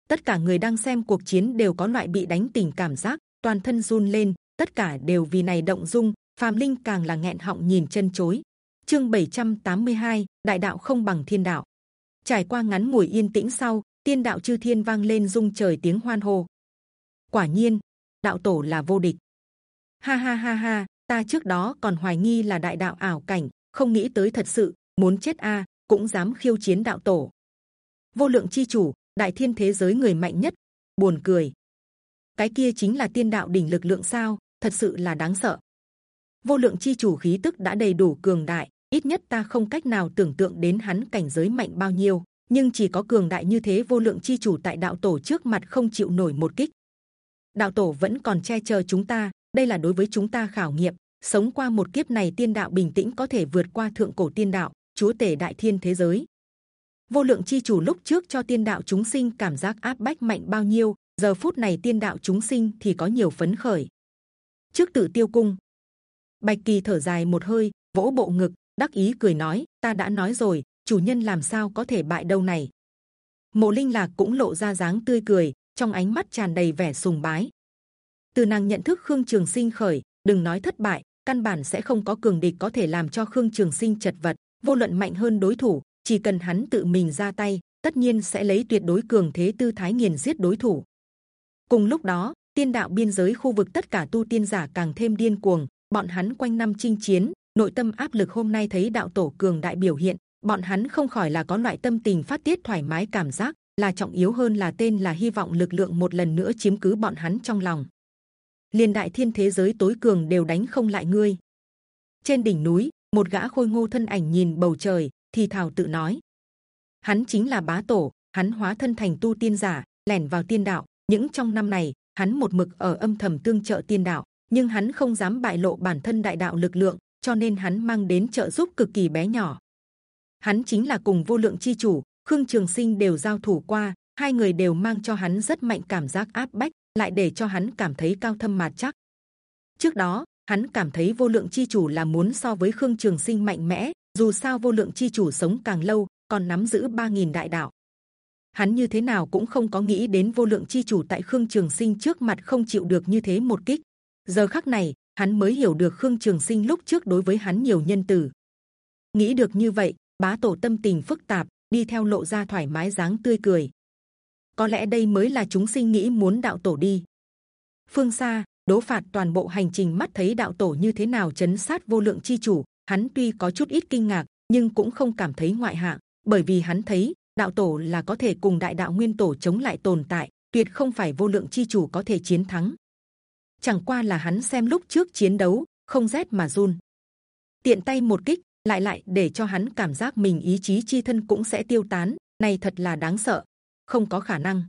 Tất cả người đang xem cuộc chiến đều có loại bị đánh tình cảm giác toàn thân run lên tất cả đều vì này động dung phàm linh càng là nghẹn họng nhìn chân chối. Chương 782, đại đạo không bằng thiên đạo. Trải qua ngắn ngủi yên tĩnh sau tiên đạo chư thiên vang lên rung trời tiếng hoan hô quả nhiên, đạo tổ là vô địch. Ha ha ha ha, ta trước đó còn hoài nghi là đại đạo ảo cảnh, không nghĩ tới thật sự, muốn chết a, cũng dám khiêu chiến đạo tổ. Vô lượng chi chủ, đại thiên thế giới người mạnh nhất. Buồn cười. Cái kia chính là tiên đạo đỉnh lực lượng sao, thật sự là đáng sợ. Vô lượng chi chủ khí tức đã đầy đủ cường đại, ít nhất ta không cách nào tưởng tượng đến hắn cảnh giới mạnh bao nhiêu, nhưng chỉ có cường đại như thế vô lượng chi chủ tại đạo tổ trước mặt không chịu nổi một kích đạo tổ vẫn còn che chở chúng ta. Đây là đối với chúng ta khảo nghiệm. Sống qua một kiếp này tiên đạo bình tĩnh có thể vượt qua thượng cổ tiên đạo, chúa tể đại thiên thế giới. Vô lượng chi chủ lúc trước cho tiên đạo chúng sinh cảm giác áp bách mạnh bao nhiêu, giờ phút này tiên đạo chúng sinh thì có nhiều phấn khởi. Trước tự tiêu cung, bạch kỳ thở dài một hơi, vỗ bộ ngực, đắc ý cười nói, ta đã nói rồi, chủ nhân làm sao có thể bại đâu này? Mộ linh lạc cũng lộ ra dáng tươi cười trong ánh mắt tràn đầy vẻ sùng bái. Từ nàng nhận thức khương trường sinh khởi, đừng nói thất bại, căn bản sẽ không có cường địch có thể làm cho khương trường sinh chật vật, vô luận mạnh hơn đối thủ, chỉ cần hắn tự mình ra tay, tất nhiên sẽ lấy tuyệt đối cường thế tư thái nghiền giết đối thủ. Cùng lúc đó, tiên đạo biên giới khu vực tất cả tu tiên giả càng thêm điên cuồng, bọn hắn quanh năm chinh chiến, nội tâm áp lực hôm nay thấy đạo tổ cường đại biểu hiện, bọn hắn không khỏi là có loại tâm tình phát tiết thoải mái cảm giác là trọng yếu hơn là tên là hy vọng lực lượng một lần nữa chiếm cứ bọn hắn trong lòng. Liên đại thiên thế giới tối cường đều đánh không lại ngươi. Trên đỉnh núi, một gã khôi ngô thân ảnh nhìn bầu trời, thì thào tự nói. Hắn chính là bá tổ, hắn hóa thân thành tu tiên giả, lẻn vào tiên đạo. Những trong năm này, hắn một mực ở âm thầm tương trợ tiên đạo, nhưng hắn không dám bại lộ bản thân đại đạo lực lượng, cho nên hắn mang đến trợ giúp cực kỳ bé nhỏ. Hắn chính là cùng vô lượng chi chủ khương trường sinh đều giao thủ qua, hai người đều mang cho hắn rất mạnh cảm giác áp bách, lại để cho hắn cảm thấy cao thâm mà chắc. Trước đó, hắn cảm thấy vô lượng chi chủ là muốn so với khương trường sinh mạnh mẽ, dù sao vô lượng chi chủ sống càng lâu, còn nắm giữ 3.000 đại đạo. Hắn như thế nào cũng không có nghĩ đến vô lượng chi chủ tại khương trường sinh trước mặt không chịu được như thế một kích. Giờ khắc này, hắn mới hiểu được khương trường sinh lúc trước đối với hắn nhiều nhân từ. Nghĩ được như vậy, bá tổ tâm tình phức tạp đi theo lộ ra thoải mái dáng tươi cười. Có lẽ đây mới là chúng sinh nghĩ muốn đạo tổ đi. Phương xa đố phạt toàn bộ hành trình mắt thấy đạo tổ như thế nào chấn sát vô lượng chi chủ, hắn tuy có chút ít kinh ngạc, nhưng cũng không cảm thấy ngoại hạng bởi vì hắn thấy, đạo tổ là có thể cùng đại đạo nguyên tổ chống lại tồn tại, tuyệt không phải vô lượng chi chủ có thể chiến thắng. Chẳng qua là hắn xem lúc trước chiến đấu, không rét mà run. Tiện tay một kích lại lại, để cho hắn cảm giác mình ý chí chi thân cũng sẽ tiêu tán. Này thật là đáng sợ. Không có khả năng.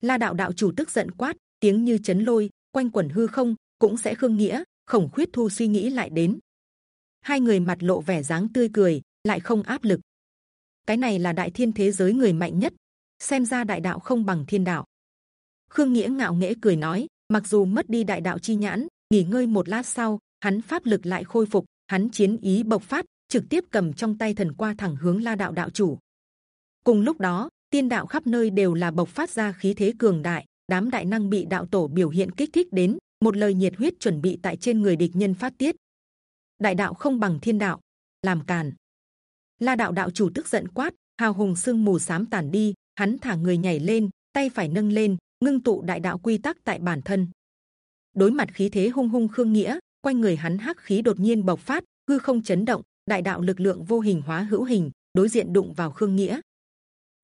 La đạo đạo chủ tức giận quát, tiếng như chấn lôi, quanh quẩn hư không, cũng sẽ khương nghĩa, khổng khuyết thu suy nghĩ lại đến. Hai người mặt lộ vẻ dáng tươi cười, lại không áp lực. Cái này là đại thiên thế giới người mạnh nhất. Xem ra đại đạo không bằng thiên đạo. Khương nghĩa ngạo nghễ cười nói, mặc dù mất đi đại đạo chi nhãn, nghỉ ngơi một lát sau, hắn pháp lực lại khôi phục hắn chiến ý bộc phát, trực tiếp cầm trong tay thần qua thẳng hướng la đạo đạo chủ. Cùng lúc đó, tiên đạo khắp nơi đều là bộc phát ra khí thế cường đại, đám đại năng bị đạo tổ biểu hiện kích thích đến, một lời nhiệt huyết chuẩn bị tại trên người địch nhân phát tiết. Đại đạo không bằng thiên đạo, làm càn. La đạo đạo chủ tức giận quát, hào hùng sương mù sám tàn đi, hắn thả người nhảy lên, tay phải nâng lên, ngưng tụ đại đạo quy tắc tại bản thân. Đối mặt khí thế hung hung khương nghĩa quanh người hắn hắc khí đột nhiên bộc phát, hư không chấn động, đại đạo lực lượng vô hình hóa hữu hình, đối diện đụng vào khương nghĩa.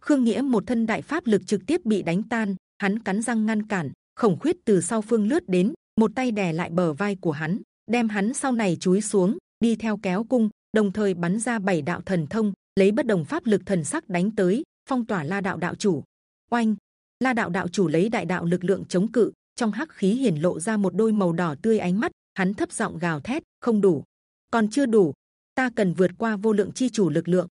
Khương nghĩa một thân đại pháp lực trực tiếp bị đánh tan, hắn cắn răng ngăn cản, khổng khuyết từ sau phương lướt đến, một tay đè lại bờ vai của hắn, đem hắn sau này chúi xuống, đi theo kéo cung, đồng thời bắn ra bảy đạo thần thông, lấy bất đồng pháp lực thần sắc đánh tới, phong tỏa la đạo đạo chủ. Oanh! La đạo đạo chủ lấy đại đạo lực lượng chống cự, trong hắc khí hiển lộ ra một đôi màu đỏ tươi ánh mắt hắn thấp giọng gào thét, không đủ. Còn chưa đủ. Ta cần vượt qua vô lượng chi chủ lực lượng.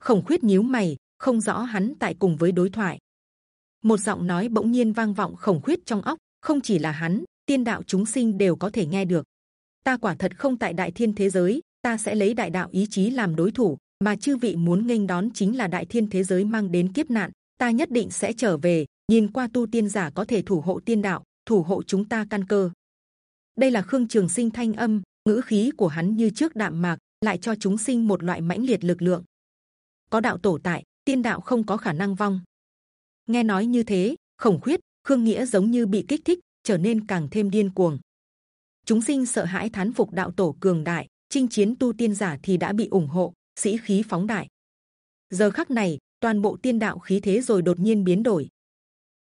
Khổng khuyết nhíu mày, không rõ hắn tại cùng với đối thoại. Một giọng nói bỗng nhiên vang vọng khổng khuyết trong óc, không chỉ là hắn, tiên đạo chúng sinh đều có thể nghe được. Ta quả thật không tại đại thiên thế giới, ta sẽ lấy đại đạo ý chí làm đối thủ, mà chư vị muốn nghênh đón chính là đại thiên thế giới mang đến kiếp nạn, ta nhất định sẽ trở về, nhìn qua tu tiên giả có thể thủ hộ tiên đạo, thủ hộ chúng ta căn cơ đây là khương trường sinh thanh âm, ngữ khí của hắn như trước đạm mạc, lại cho chúng sinh một loại mãnh liệt lực lượng. Có đạo tổ tại, tiên đạo không có khả năng vong. Nghe nói như thế, khổng khuyết, khương nghĩa giống như bị kích thích, trở nên càng thêm điên cuồng. Chúng sinh sợ hãi thán phục đạo tổ cường đại, chinh chiến tu tiên giả thì đã bị ủng hộ, sĩ khí phóng đại. Giờ khắc này, toàn bộ tiên đạo khí thế rồi đột nhiên biến đổi.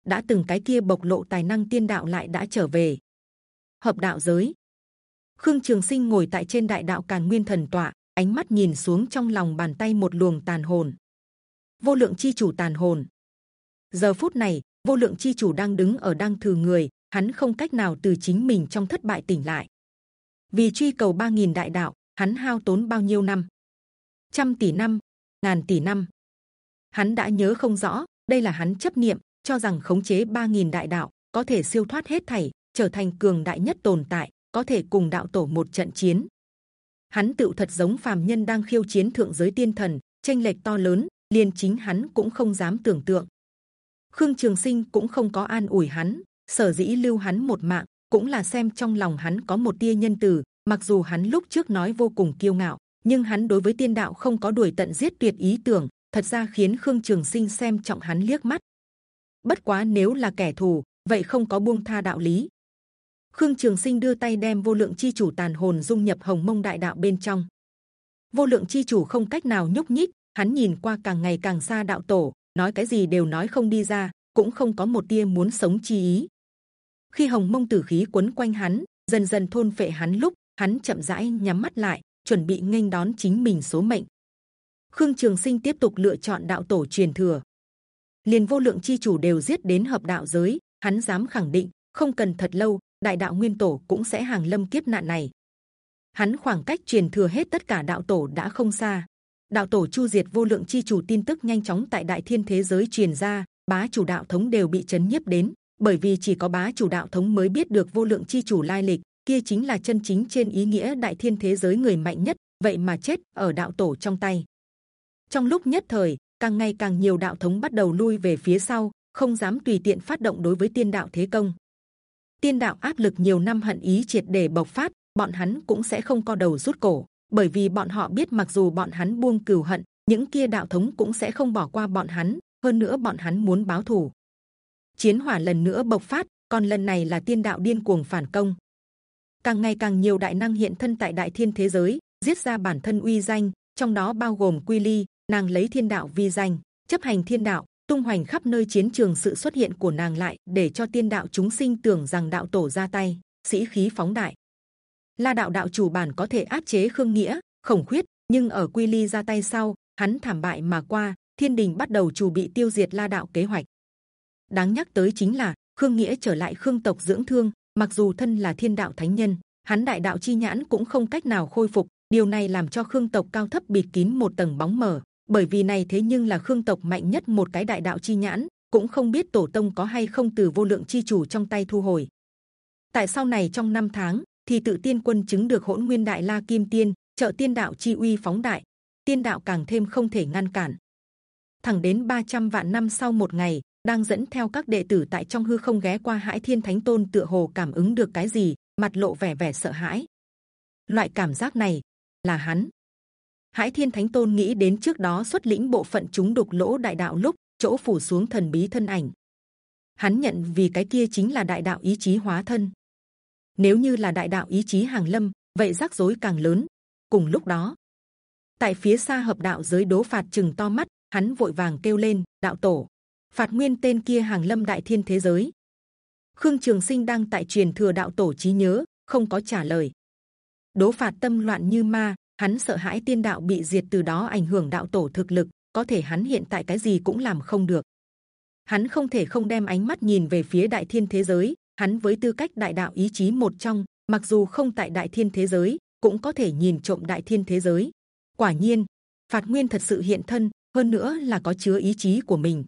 Đã từng cái kia bộc lộ tài năng tiên đạo lại đã trở về hợp đạo giới. Khương trường sinh ngồi tại trên đại đạo càn nguyên thần tọa, ánh mắt nhìn xuống trong lòng bàn tay một luồng tàn hồn. Vô lượng chi chủ tàn hồn. Giờ phút này, vô lượng chi chủ đang đứng ở đang thử người, hắn không cách nào từ chính mình trong thất bại tỉnh lại. Vì truy cầu 3.000 đại đạo, hắn hao tốn bao nhiêu năm? Trăm tỷ năm, ngàn tỷ năm. Hắn đã nhớ không rõ, đây là hắn chấp niệm, cho rằng khống chế 3.000 đại đạo có thể siêu thoát hết thảy trở thành cường đại nhất tồn tại, có thể cùng đạo tổ một trận chiến. Hắn tự thật giống phàm nhân đang khiêu chiến thượng giới tiên thần tranh lệch to lớn, liền chính hắn cũng không dám tưởng tượng. Khương trường sinh cũng không có an ủi hắn, sở dĩ lưu hắn một mạng cũng là xem trong lòng hắn có một tia nhân từ, mặc dù hắn lúc trước nói vô cùng kiêu ngạo, nhưng hắn đối với tiên đạo không có đuổi tận giết tuyệt ý tưởng, thật ra khiến khương trường sinh xem trọng hắn liếc mắt. Bất quá nếu là kẻ thù, vậy không có buông tha đạo lý khương trường sinh đưa tay đem vô lượng chi chủ tàn hồn dung nhập hồng mông đại đạo bên trong vô lượng chi chủ không cách nào nhúc nhích hắn nhìn qua càng ngày càng xa đạo tổ nói cái gì đều nói không đi ra cũng không có một tia muốn sống chi ý khi hồng mông tử khí quấn quanh hắn dần dần thôn phệ hắn lúc hắn chậm rãi nhắm mắt lại chuẩn bị nghênh đón chính mình số mệnh. Khương Trường Sinh tiếp tục lựa chọn đạo tổ truyền thừa. liền vô lượng chi chủ đều giết đến hợp đạo giới, hắn dám khẳng định không cần thật lâu, đại đạo nguyên tổ cũng sẽ hàng lâm kiếp nạn này. Hắn khoảng cách truyền thừa hết tất cả đạo tổ đã không xa. Đạo tổ chu diệt vô lượng chi chủ tin tức nhanh chóng tại đại thiên thế giới truyền ra, bá chủ đạo thống đều bị chấn nhiếp đến, bởi vì chỉ có bá chủ đạo thống mới biết được vô lượng chi chủ lai lịch, kia chính là chân chính trên ý nghĩa đại thiên thế giới người mạnh nhất, vậy mà chết ở đạo tổ trong tay. Trong lúc nhất thời, càng ngày càng nhiều đạo thống bắt đầu lui về phía sau, không dám tùy tiện phát động đối với tiên đạo thế công. Tiên đạo áp lực nhiều năm hận ý triệt để bộc phát, bọn hắn cũng sẽ không co đầu rút cổ, bởi vì bọn họ biết mặc dù bọn hắn buông cừu hận, những kia đạo thống cũng sẽ không bỏ qua bọn hắn. Hơn nữa bọn hắn muốn báo thù. Chiến hỏa lần nữa bộc phát, còn lần này là tiên đạo điên cuồng phản công. Càng ngày càng nhiều đại năng hiện thân tại đại thiên thế giới, giết ra bản thân uy danh, trong đó bao gồm quy ly, nàng lấy thiên đạo vi danh, chấp hành thiên đạo, tung hoành khắp nơi chiến trường sự xuất hiện của nàng lại, để cho tiên đạo chúng sinh tưởng rằng đạo tổ ra tay, sĩ khí phóng đại. La đạo đạo chủ bản có thể áp chế khương nghĩa, khổng khuyết, nhưng ở quy ly ra tay sau, hắn thảm bại mà qua, thiên đình bắt đầu chủ bị tiêu diệt la đạo kế hoạch. Đáng nhắc tới chính là, khương nghĩa trở lại khương tộc dưỡng thương, mặc dù thân là thiên đạo thánh nhân, hắn đại đạo chi nhãn cũng không cách nào khôi phục, điều này làm cho khương tộc cao thấp bịt kín một tầng bóng mờ bởi vì này thế nhưng là khương tộc mạnh nhất một cái đại đạo chi nhãn, cũng không biết tổ tông có hay không từ vô lượng chi chủ trong tay thu hồi. Tại sau này trong năm tháng, thì tự tiên quân chứng được hỗn nguyên đại la kim tiên, trợ tiên đạo chi uy phóng đại, tiên đạo càng thêm không thể ngăn cản. Thẳng đến 300 vạn năm sau một ngày, đang dẫn theo các đệ tử tại trong hư không ghé qua hải thiên thánh tôn tựa hồ cảm ứng được cái gì, mặt lộ vẻ vẻ sợ hãi. Loại cảm giác này là hắn. Hải Thiên Thánh Tôn nghĩ đến trước đó xuất lĩnh bộ phận chúng đục lỗ đại đạo lúc chỗ phủ xuống thần bí thân ảnh. Hắn nhận vì cái kia chính là đại đạo ý chí hóa thân. Nếu như là đại đạo ý chí hàng lâm, vậy rắc rối càng lớn. Cùng lúc đó, tại phía xa hợp đạo giới đố phạt chừng to mắt, hắn vội vàng kêu lên đạo tổ, phạt nguyên tên kia hàng lâm đại thiên thế giới. Khương Trường Sinh đang tại truyền thừa đạo tổ trí nhớ, không có trả lời. Đố phạt tâm loạn như ma, hắn sợ hãi tiên đạo bị diệt từ đó ảnh hưởng đạo tổ thực lực, có thể hắn hiện tại cái gì cũng làm không được. Hắn không thể không đem ánh mắt nhìn về phía đại thiên thế giới, hắn với tư cách đại đạo ý chí một trong, mặc dù không tại đại thiên thế giới, cũng có thể nhìn trộm đại thiên thế giới. Quả nhiên, phạt nguyên thật sự hiện thân, hơn nữa là có chứa ý chí của mình.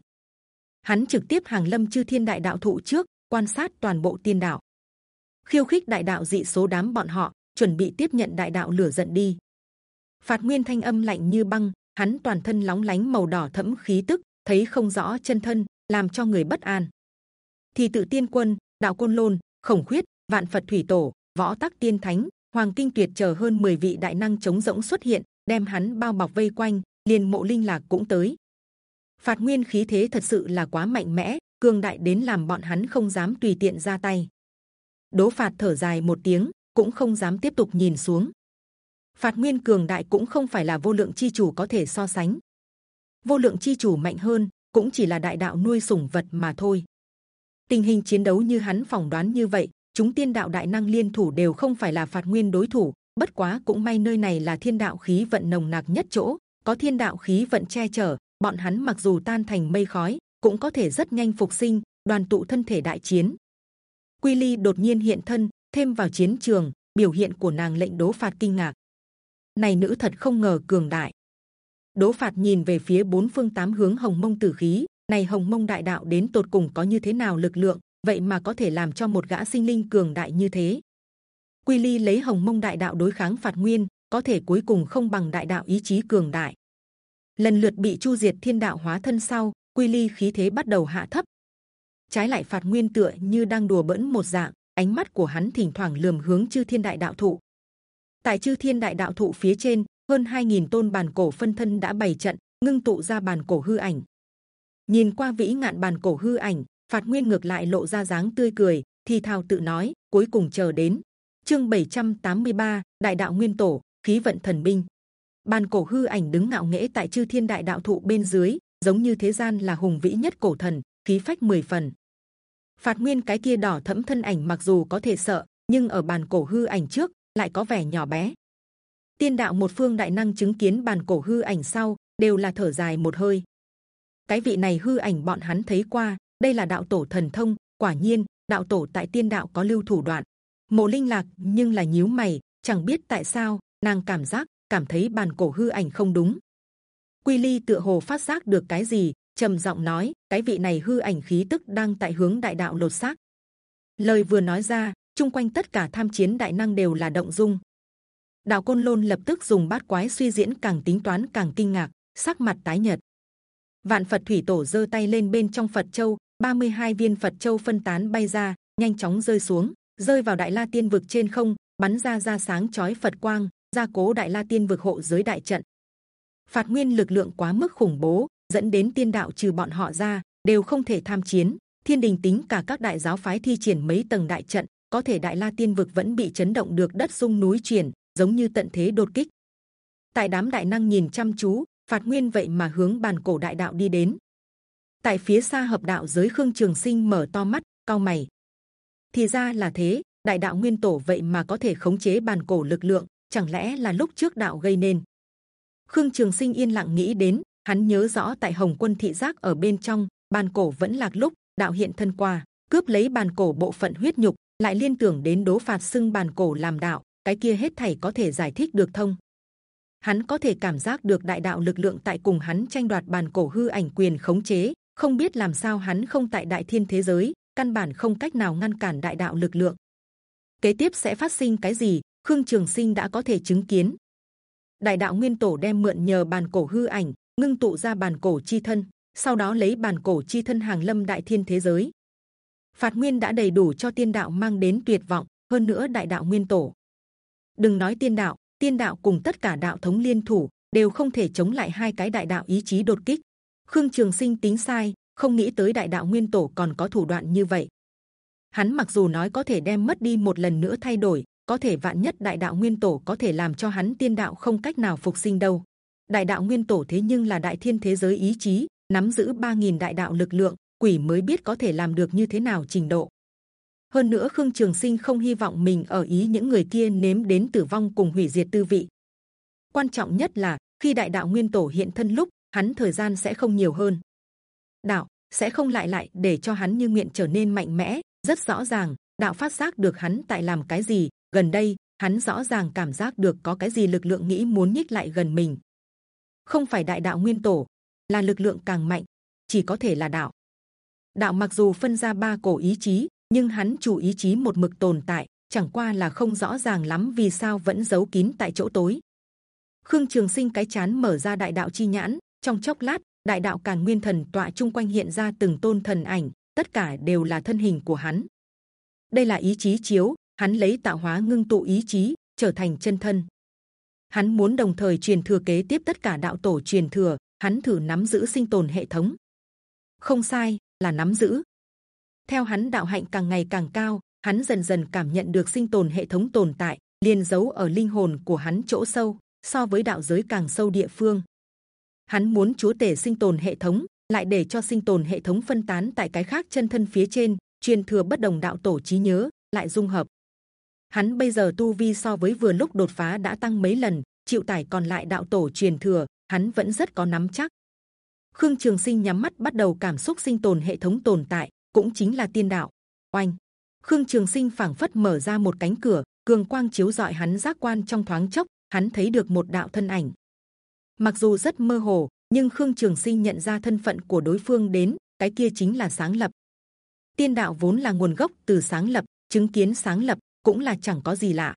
Hắn trực tiếp hàng lâm chư thiên đại đạo thụ trước, quan sát toàn bộ tiên đạo. Khiêu khích đại đạo dị số đám bọn họ, chuẩn bị tiếp nhận đại đạo lửa giận đi phạt nguyên thanh âm lạnh như băng, hắn toàn thân nóng lánh màu đỏ thẫm khí tức, thấy không rõ chân thân, làm cho người bất an. Thì tự tiên quân, đạo côn lôn, khổng khuyết, vạn phật thủy tổ, võ tắc tiên thánh, hoàng kinh tuyệt chờ hơn 10 vị đại năng chống rỗng xuất hiện, đem hắn bao bọc vây quanh, liền mộ linh lạc cũng tới. Phạt nguyên khí thế thật sự là quá mạnh mẽ, cường đại đến làm bọn hắn không dám tùy tiện ra tay. Đố phạt thở dài một tiếng, cũng không dám tiếp tục nhìn xuống phạt nguyên cường đại cũng không phải là vô lượng chi chủ có thể so sánh. Vô lượng chi chủ mạnh hơn cũng chỉ là đại đạo nuôi sủng vật mà thôi. Tình hình chiến đấu như hắn phỏng đoán như vậy, chúng tiên đạo đại năng liên thủ đều không phải là phạt nguyên đối thủ. Bất quá cũng may nơi này là thiên đạo khí vận nồng nặc nhất chỗ, có thiên đạo khí vận che chở, bọn hắn mặc dù tan thành mây khói, cũng có thể rất nhanh phục sinh, đoàn tụ thân thể đại chiến. Quy ly đột nhiên hiện thân, thêm vào chiến trường, biểu hiện của nàng lệnh đố phạt kinh ngạc này nữ thật không ngờ cường đại. Đỗ phạt nhìn về phía bốn phương tám hướng hồng mông tử khí. Này hồng mông đại đạo đến tột cùng có như thế nào lực lượng, vậy mà có thể làm cho một gã sinh linh cường đại như thế? Quy ly lấy hồng mông đại đạo đối kháng phạt nguyên, có thể cuối cùng không bằng đại đạo ý chí cường đại. Lần lượt bị chu diệt thiên đạo hóa thân sau, quy ly khí thế bắt đầu hạ thấp. Trái lại phạt nguyên tựa như đang đùa bỡn một dạng, ánh mắt của hắn thỉnh thoảng lườm hướng chư thiên đại đạo thụ tại chư thiên đại đạo thụ phía trên hơn 2.000 tôn bàn cổ phân thân đã bày trận ngưng tụ ra bàn cổ hư ảnh. Nhìn qua vĩ ngạn bàn cổ hư ảnh phạt nguyên ngược lại lộ ra dáng tươi cười thì thào tự nói cuối cùng chờ đến. Chương 783, đại đạo nguyên tổ khí vận thần binh. Bàn cổ hư ảnh đứng ngạo nghễ tại chư thiên đại đạo thụ bên dưới giống như thế gian là hùng vĩ nhất cổ thần khí phách mười phần. Phạt nguyên cái kia đỏ thẫm thân ảnh mặc dù có thể sợ nhưng ở bàn cổ hư ảnh trước lại có vẻ nhỏ bé. tiên đạo một phương đại năng chứng kiến bàn cổ hư ảnh sau, đều là thở dài một hơi. Cái vị này hư ảnh bọn hắn thấy qua, đây là đạo tổ thần thông, quả nhiên, đạo tổ tại tiên đạo có lưu thủ đoạn. Mộ linh lạc nhưng là nhíu mày, chẳng biết tại sao, nàng cảm giác, cảm thấy bàn cổ hư ảnh không đúng. Quy ly tựa hồ phát giác được cái gì, trầm giọng nói, cái vị này hư ảnh khí tức đang tại hướng đại đạo lột xác. Lời vừa nói ra chung quanh tất cả tham chiến đại năng đều là động dung. Đạo côn lôn lập tức dùng bát quái suy diễn càng tính toán càng kinh ngạc, sắc mặt tái nhợt. Vạn phật thủy tổ giơ tay lên bên trong phật châu 32 viên phật châu phân tán bay ra, nhanh chóng rơi xuống, rơi vào đại la tiên vực trên không, bắn ra ra sáng chói phật quang, gia cố đại la tiên vực hộ giới đại trận. Phạt nguyên lực lượng quá mức khủng bố, dẫn đến tiên đạo trừ bọn họ ra, đều không thể tham chiến. Thiên đình tính cả các đại giáo phái thi triển mấy tầng đại trận có thể đại la tiên vực vẫn bị chấn động được đất sung núi chuyển, giống như tận thế đột kích. Tại đám đại năng nhìn chăm chú, phạt nguyên vậy mà hướng bàn cổ đại đạo đi đến. Tại phía xa hợp đạo giới khương trường sinh mở to mắt cao mày. Thì ra là thế, đại đạo nguyên tổ vậy mà có thể khống chế bàn cổ lực lượng, chẳng lẽ là lúc trước đạo gây nên? Khương trường sinh yên lặng nghĩ đến, hắn nhớ rõ tại hồng quân thị giác ở bên trong, bàn cổ vẫn lạc lúc, đạo hiện thân qua, cướp lấy bàn cổ bộ phận huyết nhục lại liên tưởng đến đố phạt xưng bàn cổ làm đạo, cái kia hết thảy có thể giải thích được thông hắn có thể cảm giác được đại đạo lực lượng tại cùng hắn tranh đoạt bàn cổ hư ảnh quyền khống chế, không biết làm sao hắn không tại đại thiên thế giới, căn bản không cách nào ngăn cản đại đạo lực lượng. Kế tiếp sẽ phát sinh cái gì? Khương trường sinh đã có thể chứng kiến. Đại đạo nguyên tổ đem mượn nhờ bàn cổ hư ảnh, ngưng tụ ra bàn cổ chi thân, sau đó lấy bàn cổ chi thân hàng lâm đại thiên thế giới phạt nguyên đã đầy đủ cho tiên đạo mang đến tuyệt vọng, hơn nữa đại đạo nguyên tổ. Đừng nói tiên đạo tiên đạo cùng tất cả đạo thống liên thủ đều không thể chống lại hai cái đại đạo ý chí đột kích. Khương trường sinh tính sai, không nghĩ tới đại đạo nguyên tổ còn có thủ đoạn như vậy. Hắn mặc dù nói có thể đem mất đi một lần nữa thay đổi, có thể vạn nhất đại đạo nguyên tổ có thể làm cho hắn tiên đạo không cách nào phục sinh đâu. Đại đạo nguyên tổ thế nhưng là đại thiên thế giới ý chí, nắm giữ 3.000 đại đạo lực lượng quỷ mới biết có thể làm được như thế nào trình độ. Hơn nữa khương trường sinh không hy vọng mình ở ý những người kia nếm đến tử vong cùng hủy diệt tư vị. Quan trọng nhất là, khi đại đạo nguyên tổ hiện thân lúc, hắn thời gian sẽ không nhiều hơn. Đạo sẽ không lại lại để cho hắn như nguyện trở nên mạnh mẽ. Rất rõ ràng, đạo phát giác được hắn tại làm cái gì. Gần đây, hắn rõ ràng cảm giác được có cái gì lực lượng nghĩ muốn nhích lại gần mình. Không phải đại đạo nguyên tổ, là lực lượng càng mạnh, chỉ có thể là đạo đạo mặc dù phân ra ba cổ ý chí, nhưng hắn chủ ý chí một mực tồn tại, chẳng qua là không rõ ràng lắm vì sao vẫn giấu kín tại chỗ tối. Khương trường sinh cái chán mở ra đại đạo chi nhãn, trong chốc lát, đại đạo càn nguyên thần tọa chung quanh hiện ra từng tôn thần ảnh, tất cả đều là thân hình của hắn. Đây là ý chí chiếu, hắn lấy tạo hóa ngưng tụ ý chí, trở thành chân thân. Hắn muốn đồng thời truyền thừa kế tiếp tất cả đạo tổ truyền thừa, hắn thử nắm giữ sinh tồn hệ thống. Không sai là nắm giữ. Theo hắn, đạo hạnh càng ngày càng cao, hắn dần dần cảm nhận được sinh tồn hệ thống tồn tại, liền giấu ở linh hồn của hắn chỗ sâu, so với đạo giới càng sâu địa phương. Hắn muốn chúa tể sinh tồn hệ thống, lại để cho sinh tồn hệ thống phân tán tại cái khác chân thân phía trên, truyền thừa bất đồng đạo tổ trí nhớ, lại dung hợp. Hắn bây giờ tu vi so với vừa lúc đột phá đã tăng mấy lần, chịu tải còn lại đạo tổ truyền thừa, hắn vẫn rất có nắm chắc khương trường sinh nhắm mắt bắt đầu cảm xúc sinh tồn hệ thống tồn tại, cũng chính là tiên đạo. Oanh! Khương trường sinh phảng phất mở ra một cánh cửa, cường quang chiếu rọi hắn giác quan trong thoáng chốc, hắn thấy được một đạo thân ảnh. Mặc dù rất mơ hồ, nhưng khương trường sinh nhận ra thân phận của đối phương đến, cái kia chính là sáng lập. Tiên đạo vốn là nguồn gốc từ sáng lập, chứng kiến sáng lập cũng là chẳng có gì lạ.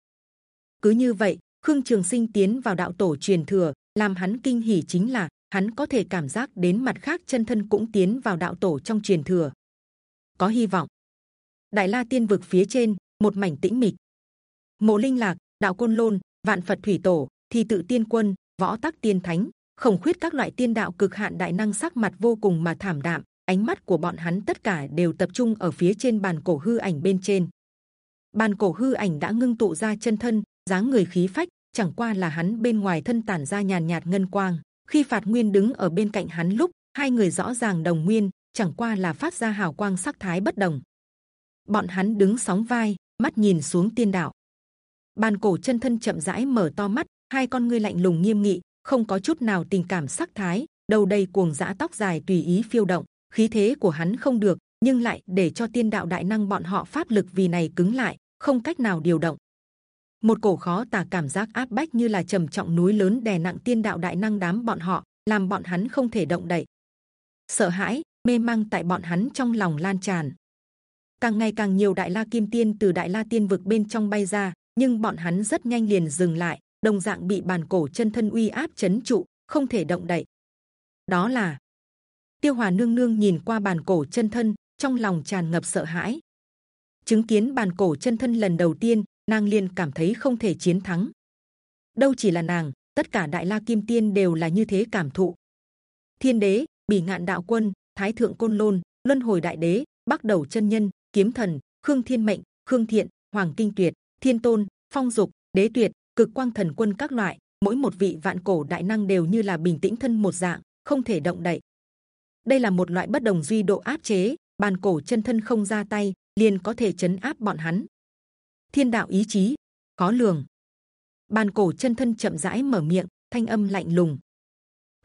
Cứ như vậy, khương trường sinh tiến vào đạo tổ truyền thừa, làm hắn kinh hỉ chính là hắn có thể cảm giác đến mặt khác chân thân cũng tiến vào đạo tổ trong truyền thừa. Có hy vọng. Đại la tiên vực phía trên, một mảnh tĩnh mịch. Mộ linh lạc, đạo côn lôn, vạn phật thủy tổ thì tự tiên quân, võ tắc tiên thánh, khổng khuyết các loại tiên đạo cực hạn đại năng sắc mặt vô cùng mà thảm đạm, ánh mắt của bọn hắn tất cả đều tập trung ở phía trên bàn cổ hư ảnh bên trên. Bàn cổ hư ảnh đã ngưng tụ ra chân thân, dáng người khí phách, chẳng qua là hắn bên ngoài thân tản ra nhàn nhạt ngân quang khi phạt nguyên đứng ở bên cạnh hắn lúc, hai người rõ ràng đồng nguyên, chẳng qua là phát ra hào quang sắc thái bất đồng. Bọn hắn đứng sóng vai, mắt nhìn xuống tiên đạo. Bàn cổ chân thân chậm rãi mở to mắt, hai con ngươi lạnh lùng nghiêm nghị, không có chút nào tình cảm sắc thái, đầu đầy cuồng dã tóc dài tùy ý phiêu động. Khí thế của hắn không được, nhưng lại để cho tiên đạo đại năng bọn họ pháp lực vì này cứng lại, không cách nào điều động một cổ khó tả cảm giác áp bách như là trầm trọng núi lớn đè nặng tiên đạo đại năng đám bọn họ, làm bọn hắn không thể động đậy. Sợ hãi, mê mang tại bọn hắn trong lòng lan tràn. Càng ngày càng nhiều đại la kim tiên từ đại la tiên vực bên trong bay ra, nhưng bọn hắn rất nhanh liền dừng lại, đồng dạng bị bàn cổ chân thân uy áp chấn trụ, không thể động đậy. Đó là tiêu hòa nương nương nhìn qua bàn cổ chân thân, trong lòng tràn ngập sợ hãi. Chứng kiến bàn cổ chân thân lần đầu tiên nàng liền cảm thấy không thể chiến thắng. Đâu chỉ là nàng, tất cả đại la kim tiên đều là như thế cảm thụ. Thiên đế, bỉ ngạn đạo quân, thái thượng côn lôn, luân hồi đại đế, bắc đầu chân nhân, kiếm thần, khương thiên mệnh, khương thiện, hoàng kinh tuyệt, thiên tôn, phong dục, đế tuyệt, cực quang thần quân các loại, mỗi một vị vạn cổ đại năng đều như là bình tĩnh thân một dạng, không thể động đậy. Đây là một loại bất đồng duy độ áp chế, bàn cổ chân thân không ra tay, liền có thể chấn áp bọn hắn thiên đạo ý chí khó lường. Bàn cổ chân thân chậm rãi mở miệng, thanh âm lạnh lùng.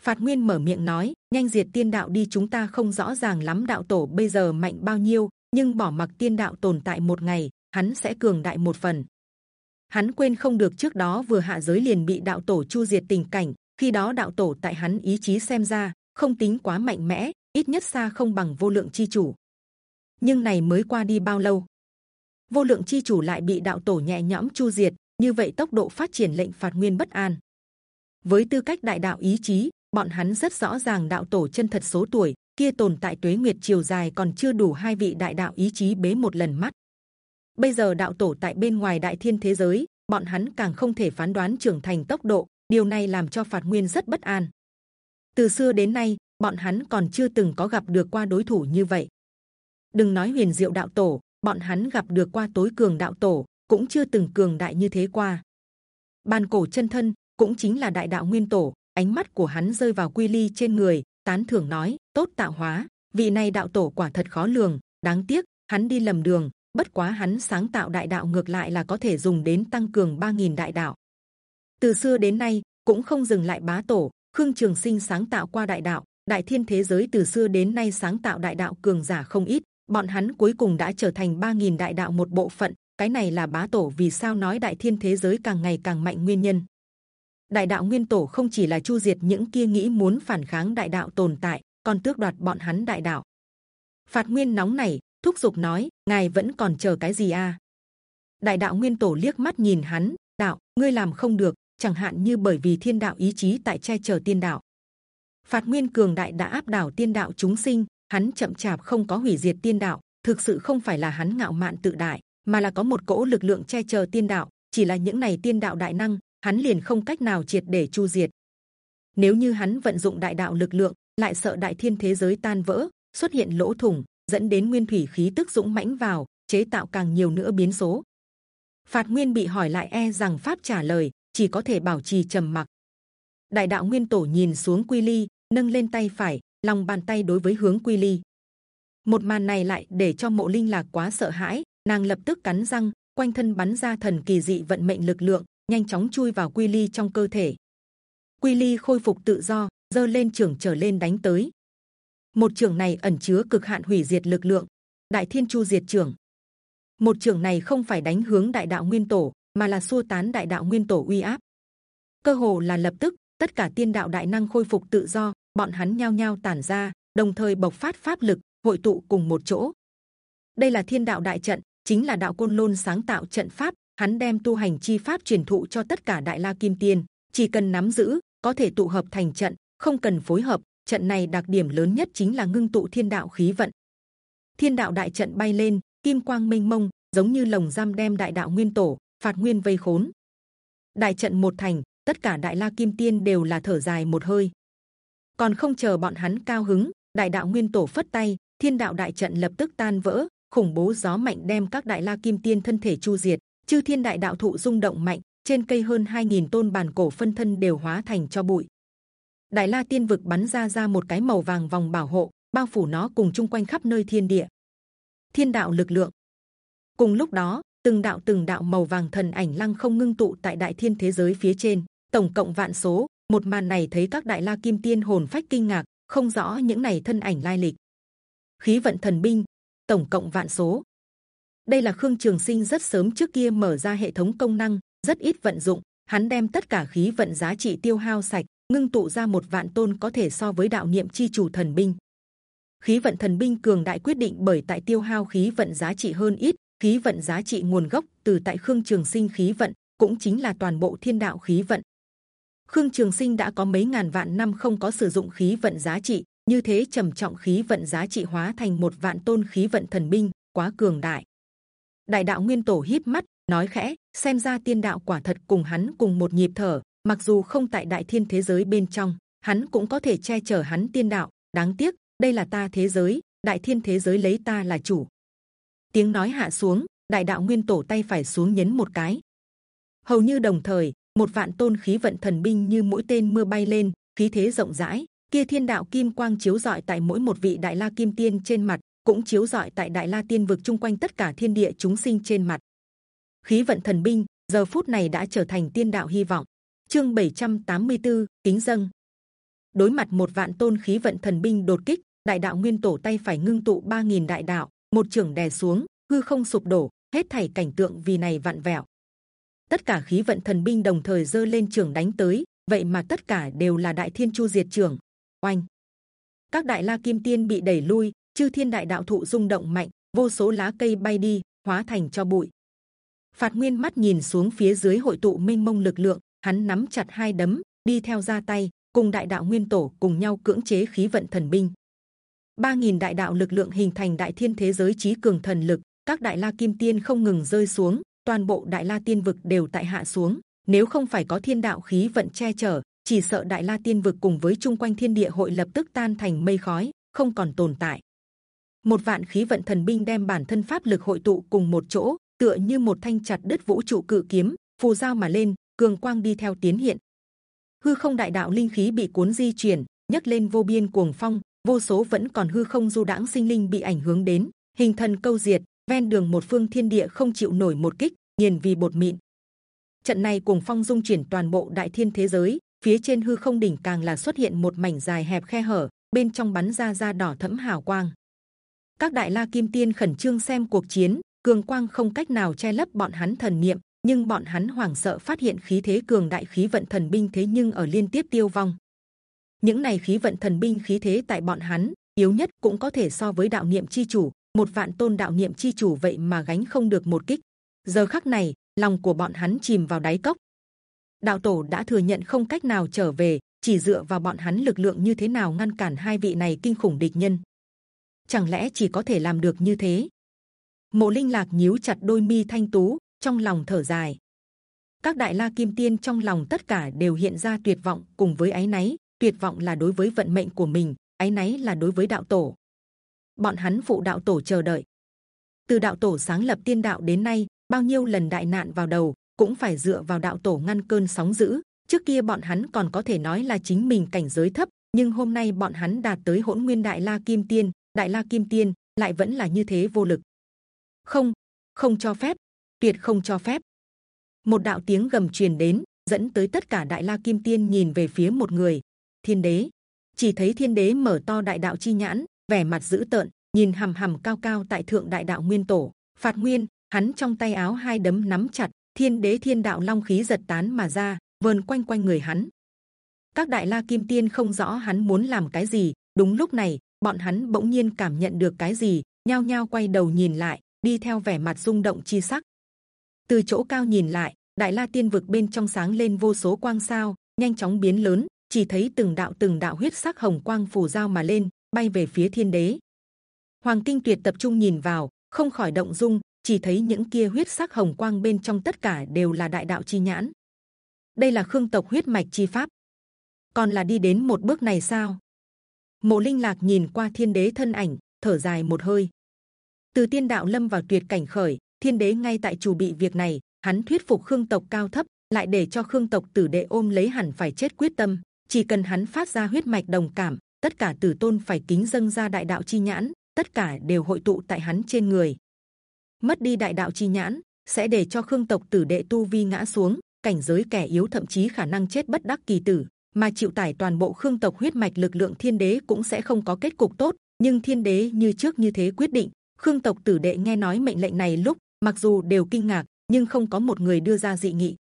Phạt nguyên mở miệng nói, nhanh diệt tiên đạo đi, chúng ta không rõ ràng lắm đạo tổ bây giờ mạnh bao nhiêu, nhưng bỏ mặc tiên đạo tồn tại một ngày, hắn sẽ cường đại một phần. Hắn quên không được trước đó vừa hạ giới liền bị đạo tổ chu diệt tình cảnh, khi đó đạo tổ tại hắn ý chí xem ra, không tính quá mạnh mẽ, ít nhất xa không bằng vô lượng chi chủ. Nhưng này mới qua đi bao lâu? Vô lượng chi chủ lại bị đạo tổ nhẹ nhõm chu diệt, như vậy tốc độ phát triển lệnh phạt nguyên bất an. Với tư cách đại đạo ý chí, bọn hắn rất rõ ràng đạo tổ chân thật số tuổi, kia tồn tại tuế nguyệt chiều dài còn chưa đủ hai vị đại đạo ý chí bế một lần mắt. Bây giờ đạo tổ tại bên ngoài đại thiên thế giới, bọn hắn càng không thể phán đoán trưởng thành tốc độ, điều này làm cho phạt nguyên rất bất an. Từ xưa đến nay, bọn hắn còn chưa từng có gặp được qua đối thủ như vậy. Đừng nói huyền diệu đạo tổ bọn hắn gặp được qua tối cường đạo tổ, cũng chưa từng cường đại như thế qua. Ban cổ chân thân, cũng chính là đại đạo nguyên tổ, ánh mắt của hắn rơi vào quy ly trên người, tán thưởng nói, tốt tạo hóa, vị này đạo tổ quả thật khó lường, đáng tiếc, hắn đi lầm đường, bất quá hắn sáng tạo đại đạo ngược lại là có thể dùng đến tăng cường 3.000 đại đạo. Từ xưa đến nay, cũng không dừng lại bá tổ, khương trường sinh sáng tạo qua đại đạo, đại thiên thế giới từ xưa đến nay sáng tạo đại đạo cường giả không ít bọn hắn cuối cùng đã trở thành 3.000 đại đạo một bộ phận. Cái này là bá tổ vì sao nói đại thiên thế giới càng ngày càng mạnh nguyên nhân. Đại đạo nguyên tổ không chỉ là chu diệt những kia nghĩ muốn phản kháng đại đạo tồn tại, còn tước đoạt bọn hắn đại đạo. Phạt nguyên nóng này, thúc giục nói, ngài vẫn còn chờ cái gì a à? đại đạo nguyên tổ liếc mắt nhìn hắn, đạo, ngươi làm không được, chẳng hạn như bởi vì thiên đạo ý chí tại che chở tiên đạo. Phạt nguyên cường đại đã áp đảo tiên đạo chúng sinh hắn chậm chạp không có hủy diệt tiên đạo, thực sự không phải là hắn ngạo mạn tự đại, mà là có một cỗ lực lượng che chở tiên đạo, chỉ là những này tiên đạo đại năng, hắn liền không cách nào triệt để chu diệt. Nếu như hắn vận dụng đại đạo lực lượng, lại sợ đại thiên thế giới tan vỡ, xuất hiện lỗ thủng, dẫn đến nguyên thủy khí tức dũng mãnh vào, chế tạo càng nhiều nữa biến số. Phạt nguyên bị hỏi lại e rằng pháp trả lời, chỉ có thể bảo trì trầm mặc. Đại đạo nguyên tổ nhìn xuống quy ly, nâng lên tay phải lòng bàn tay đối với hướng quy ly. Một màn này lại để cho mộ linh là quá sợ hãi, nàng lập tức cắn răng, quanh thân bắn ra thần kỳ dị vận mệnh lực lượng, nhanh chóng chui vào quy ly trong cơ thể. Quy ly khôi phục tự do, dơ lên trưởng trở lên đánh tới. Một trường này ẩn chứa cực hạn hủy diệt lực lượng, đại thiên chu diệt trưởng. Một trường này không phải đánh hướng đại đạo nguyên tổ, mà là xua tán đại đạo nguyên tổ uy áp. Cơ hồ là lập tức, tất cả tiên đạo đại năng khôi phục tự do bọn hắn nhao nhao tản ra, đồng thời bộc phát pháp lực, hội tụ cùng một chỗ. Đây là thiên đạo đại trận, chính là đạo côn lôn sáng tạo trận pháp. Hắn đem tu hành chi pháp truyền thụ cho tất cả đại la kim tiên, chỉ cần nắm giữ, có thể tụ hợp thành trận, không cần phối hợp. Trận này đặc điểm lớn nhất chính là ngưng tụ thiên đạo khí vận. Thiên đạo đại trận bay lên, kim quang mênh mông, giống như lồng giam đem đại đạo nguyên tổ, phạt nguyên vây khốn. Đại trận một thành, tất cả đại la kim tiên đều là thở dài một hơi còn không chờ bọn hắn cao hứng, đại đạo nguyên tổ phất tay, thiên đạo đại trận lập tức tan vỡ, khủng bố gió mạnh đem các đại la kim tiên thân thể chu diệt, chư thiên đại đạo thụ rung động mạnh, trên cây hơn 2.000 tôn bàn cổ phân thân đều hóa thành cho bụi đại la tiên vực bắn ra ra một cái màu vàng vòng bảo hộ, bao phủ nó cùng chung quanh khắp nơi thiên địa thiên đạo lực lượng cùng lúc đó, từng đạo từng đạo màu vàng thần ảnh lăng không ngưng tụ tại đại thiên thế giới phía trên, tổng cộng vạn số. Một màn này thấy các đại la kim tiên hồn phách kinh ngạc, không rõ những này thân ảnh lai lịch. Khí vận thần binh, tổng cộng vạn số. Đây là Khương Trường Sinh rất sớm trước kia mở ra hệ thống công năng, rất ít vận dụng. Hắn đem tất cả khí vận giá trị tiêu hao sạch, ngưng tụ ra một vạn tôn có thể so với đạo niệm chi chủ thần binh. Khí vận thần binh cường đại quyết định bởi tại tiêu hao khí vận giá trị hơn ít, khí vận giá trị nguồn gốc từ tại Khương Trường Sinh khí vận, cũng chính là toàn bộ thiên đạo khí vận. Khương Trường Sinh đã có mấy ngàn vạn năm không có sử dụng khí vận giá trị, như thế trầm trọng khí vận giá trị hóa thành một vạn tôn khí vận thần binh, quá cường đại. Đại đạo Nguyên Tổ híp mắt nói khẽ, xem ra tiên đạo quả thật cùng hắn cùng một nhịp thở, mặc dù không tại đại thiên thế giới bên trong, hắn cũng có thể che chở hắn tiên đạo. Đáng tiếc, đây là ta thế giới, đại thiên thế giới lấy ta là chủ. Tiếng nói hạ xuống, đại đạo Nguyên Tổ tay phải xuống nhấn một cái, hầu như đồng thời một vạn tôn khí vận thần binh như mũi tên mưa bay lên khí thế rộng rãi. Kia thiên đạo kim quang chiếu rọi tại mỗi một vị đại la kim tiên trên mặt cũng chiếu rọi tại đại la tiên vực chung quanh tất cả thiên địa chúng sinh trên mặt. Khí vận thần binh giờ phút này đã trở thành tiên đạo hy vọng. Chương 784, kính dâng. Đối mặt một vạn tôn khí vận thần binh đột kích đại đạo nguyên tổ tay phải ngưng tụ 3.000 đại đạo một trưởng đè xuống hư không sụp đổ hết thảy cảnh tượng vì này vặn vẹo tất cả khí vận thần binh đồng thời dơ lên trường đánh tới, vậy mà tất cả đều là đại thiên chu diệt trường. Oanh! Các đại la kim tiên bị đẩy lui, chư thiên đại đạo thụ rung động mạnh, vô số lá cây bay đi, hóa thành cho bụi. Phạt nguyên mắt nhìn xuống phía dưới hội tụ mênh mông lực lượng, hắn nắm chặt hai đấm, đi theo ra tay, cùng đại đạo nguyên tổ cùng nhau cưỡng chế khí vận thần binh. Ba nghìn đại đạo lực lượng hình thành đại thiên thế giới trí cường thần lực, các đại la kim tiên không ngừng rơi xuống toàn bộ đại la tiên vực đều tại hạ xuống. Nếu không phải có thiên đạo khí vận che chở, chỉ sợ đại la tiên vực cùng với chung quanh thiên địa hội lập tức tan thành mây khói, không còn tồn tại. Một vạn khí vận thần binh đem bản thân pháp lực hội tụ cùng một chỗ, tựa như một thanh chặt đứt vũ trụ cự kiếm, phù giao mà lên, cường quang đi theo tiến hiện. Hư không đại đạo linh khí bị cuốn di chuyển, nhấc lên vô biên cuồng phong, vô số vẫn còn hư không du đãng sinh linh bị ảnh hưởng đến, hình thần câu diệt ven đường một phương thiên địa không chịu nổi một kích, nghiền vì bột mịn. Trận này cùng phong dung chuyển toàn bộ đại thiên thế giới, phía trên hư không đỉnh càng là xuất hiện một mảnh dài hẹp khe hở, bên trong bắn ra ra đỏ thẫm hào quang. Các đại la kim tiên khẩn trương xem cuộc chiến, cường quang không cách nào che lấp bọn hắn thần niệm, nhưng bọn hắn hoảng sợ phát hiện khí thế cường đại khí vận thần binh thế nhưng ở liên tiếp tiêu vong. Những này khí vận thần binh khí thế tại bọn hắn, yếu nhất cũng có thể so với đạo niệm chi chủ một vạn tôn đạo niệm chi chủ vậy mà gánh không được một kích. Giờ khắc này, lòng của bọn hắn chìm vào đáy cốc. Đạo tổ đã thừa nhận không cách nào trở về, chỉ dựa vào bọn hắn lực lượng như thế nào ngăn cản hai vị này kinh khủng địch nhân. Chẳng lẽ chỉ có thể làm được như thế? Mộ linh lạc nhíu chặt đôi mi thanh tú, trong lòng thở dài. Các đại la kim tiên trong lòng tất cả đều hiện ra tuyệt vọng cùng với ái náy. Tuyệt vọng là đối với vận mệnh của mình ái náy là đối với đạo tổ bọn hắn phụ đạo tổ chờ đợi. Từ đạo tổ sáng lập tiên đạo đến nay, bao nhiêu lần đại nạn vào đầu, cũng phải dựa vào đạo tổ ngăn cơn sóng dữ. Trước kia bọn hắn còn có thể nói là chính mình cảnh giới thấp, nhưng hôm nay bọn hắn đạt tới hỗn nguyên đại la kim tiên, đại la kim tiên lại vẫn là như thế vô lực. Không không cho phép, tuyệt không cho phép. Một đạo tiếng gầm truyền đến, dẫn tới tất cả đại la kim tiên nhìn về phía một người. Thiên đế, chỉ thấy thiên đế mở to đại đạo chi nhãn vẻ mặt dữ tợn, nhìn hầm hầm cao cao tại thượng đại đạo nguyên tổ. Phạt nguyên, hắn trong tay áo hai đấm nắm chặt, thiên đế thiên đạo long khí giật tán mà ra, vờn quanh quanh người hắn. Các đại la kim tiên không rõ hắn muốn làm cái gì. Đúng lúc này, bọn hắn bỗng nhiên cảm nhận được cái gì, nhao nhao quay đầu nhìn lại, đi theo vẻ mặt rung động chi sắc. Từ chỗ cao nhìn lại, đại la tiên vực bên trong sáng lên vô số quang sao, nhanh chóng biến lớn, chỉ thấy từng đạo từng đạo huyết sắc hồng quang phủ giao mà lên bay về phía thiên đế. Hoàng kinh tuyệt tập trung nhìn vào, không khỏi động dung, chỉ thấy những kia huyết sắc hồng quang bên trong tất cả đều là đại đạo chi nhãn. Đây là khương tộc huyết mạch chi pháp. Còn là đi đến một bước này sao? Mộ linh lạc nhìn qua thiên đế thân ảnh, thở dài một hơi. Từ tiên đạo lâm vào tuyệt cảnh khởi, thiên đế ngay tại chủ bị việc này, hắn thuyết phục khương tộc cao thấp, lại để cho khương tộc tử đệ ôm lấy hẳn phải chết quyết tâm. Chỉ cần hắn phát ra huyết mạch đồng cảm tất cả tử tôn phải kính dâng ra đại đạo chi nhãn, tất cả đều hội tụ tại hắn trên người. Mất đi đại đạo chi nhãn, sẽ để cho khương tộc tử đệ tu vi ngã xuống, cảnh giới kẻ yếu thậm chí khả năng chết bất đắc kỳ tử. Mà chịu tải toàn bộ khương tộc huyết mạch lực lượng thiên đế cũng sẽ không có kết cục tốt, nhưng thiên đế như trước như thế quyết định. Khương tộc tử đệ nghe nói mệnh lệnh này lúc, mặc dù đều kinh ngạc, nhưng không có một người đưa ra dị nghị.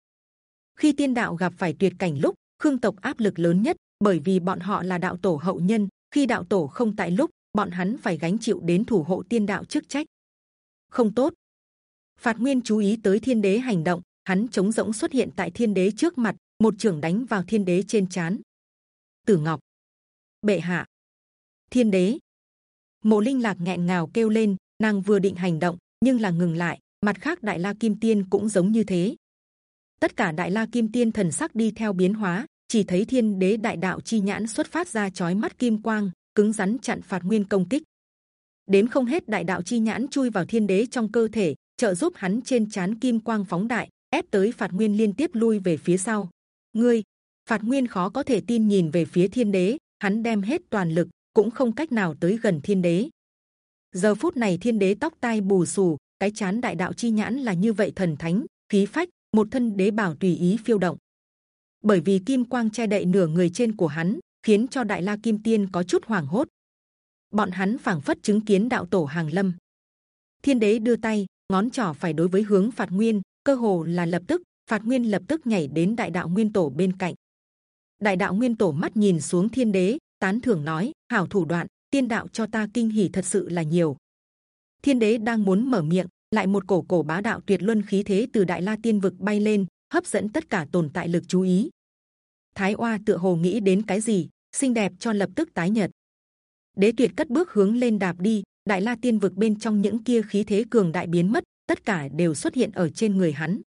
Khi tiên đạo gặp phải tuyệt cảnh lúc, khương tộc áp lực lớn nhất bởi vì bọn họ là đạo tổ hậu nhân, khi đạo tổ không tại lúc, bọn hắn phải gánh chịu đến thủ hộ tiên đạo chức trách. Không tốt. Phạt nguyên chú ý tới thiên đế hành động, hắn chống rỗng xuất hiện tại thiên đế trước mặt, một trường đánh vào thiên đế trên chán tử ngọc. Bệ hạ. Thiên đế. Mộ linh lạc nghẹn ngào kêu lên, nàng vừa định hành động, nhưng là ngừng lại, mặt khác đại la kim tiên cũng giống như thế. Tất cả đại la kim tiên thần sắc đi theo biến hóa chỉ thấy thiên đế đại đạo chi nhãn xuất phát ra chói mắt kim quang, cứng rắn chặn phạt nguyên công kích. Đến không hết đại đạo chi nhãn chui vào thiên đế trong cơ thể, trợ giúp hắn trên chán kim quang phóng đại, ép tới phạt nguyên liên tiếp lui về phía sau. Ngươi, phạt nguyên khó có thể tin nhìn về phía thiên đế, hắn đem hết toàn lực, cũng không cách nào tới gần thiên đế. Giờ phút này thiên đế tóc tai bù xù, cái chán đại đạo chi nhãn là như vậy thần thánh, khí phách, một thân đế bảo tùy ý phiêu động bởi vì kim quang che đậy nửa người trên của hắn, khiến cho đại la kim tiên có chút hoảng hốt. Bọn hắn phảng phất chứng kiến đạo tổ hàng lâm. Thiên đế đưa tay, ngón trỏ phải đối với hướng phạt nguyên, cơ hồ là lập tức, phạt nguyên lập tức nhảy đến đại đạo nguyên tổ bên cạnh. Đại đạo nguyên tổ mắt nhìn xuống thiên đế, tán thưởng nói, hảo thủ đoạn, tiên đạo cho ta kinh hỉ thật sự là nhiều. Thiên đế đang muốn mở miệng, lại một cổ cổ bá đạo tuyệt luân khí thế từ đại la tiên vực bay lên hấp dẫn tất cả tồn tại lực chú ý. Thái oa tựa hồ nghĩ đến cái gì, xinh đẹp cho lập tức tái nhật đế tuyệt cất bước hướng lên đạp đi, đại la tiên vực bên trong những kia khí thế cường đại biến mất, tất cả đều xuất hiện ở trên người hắn.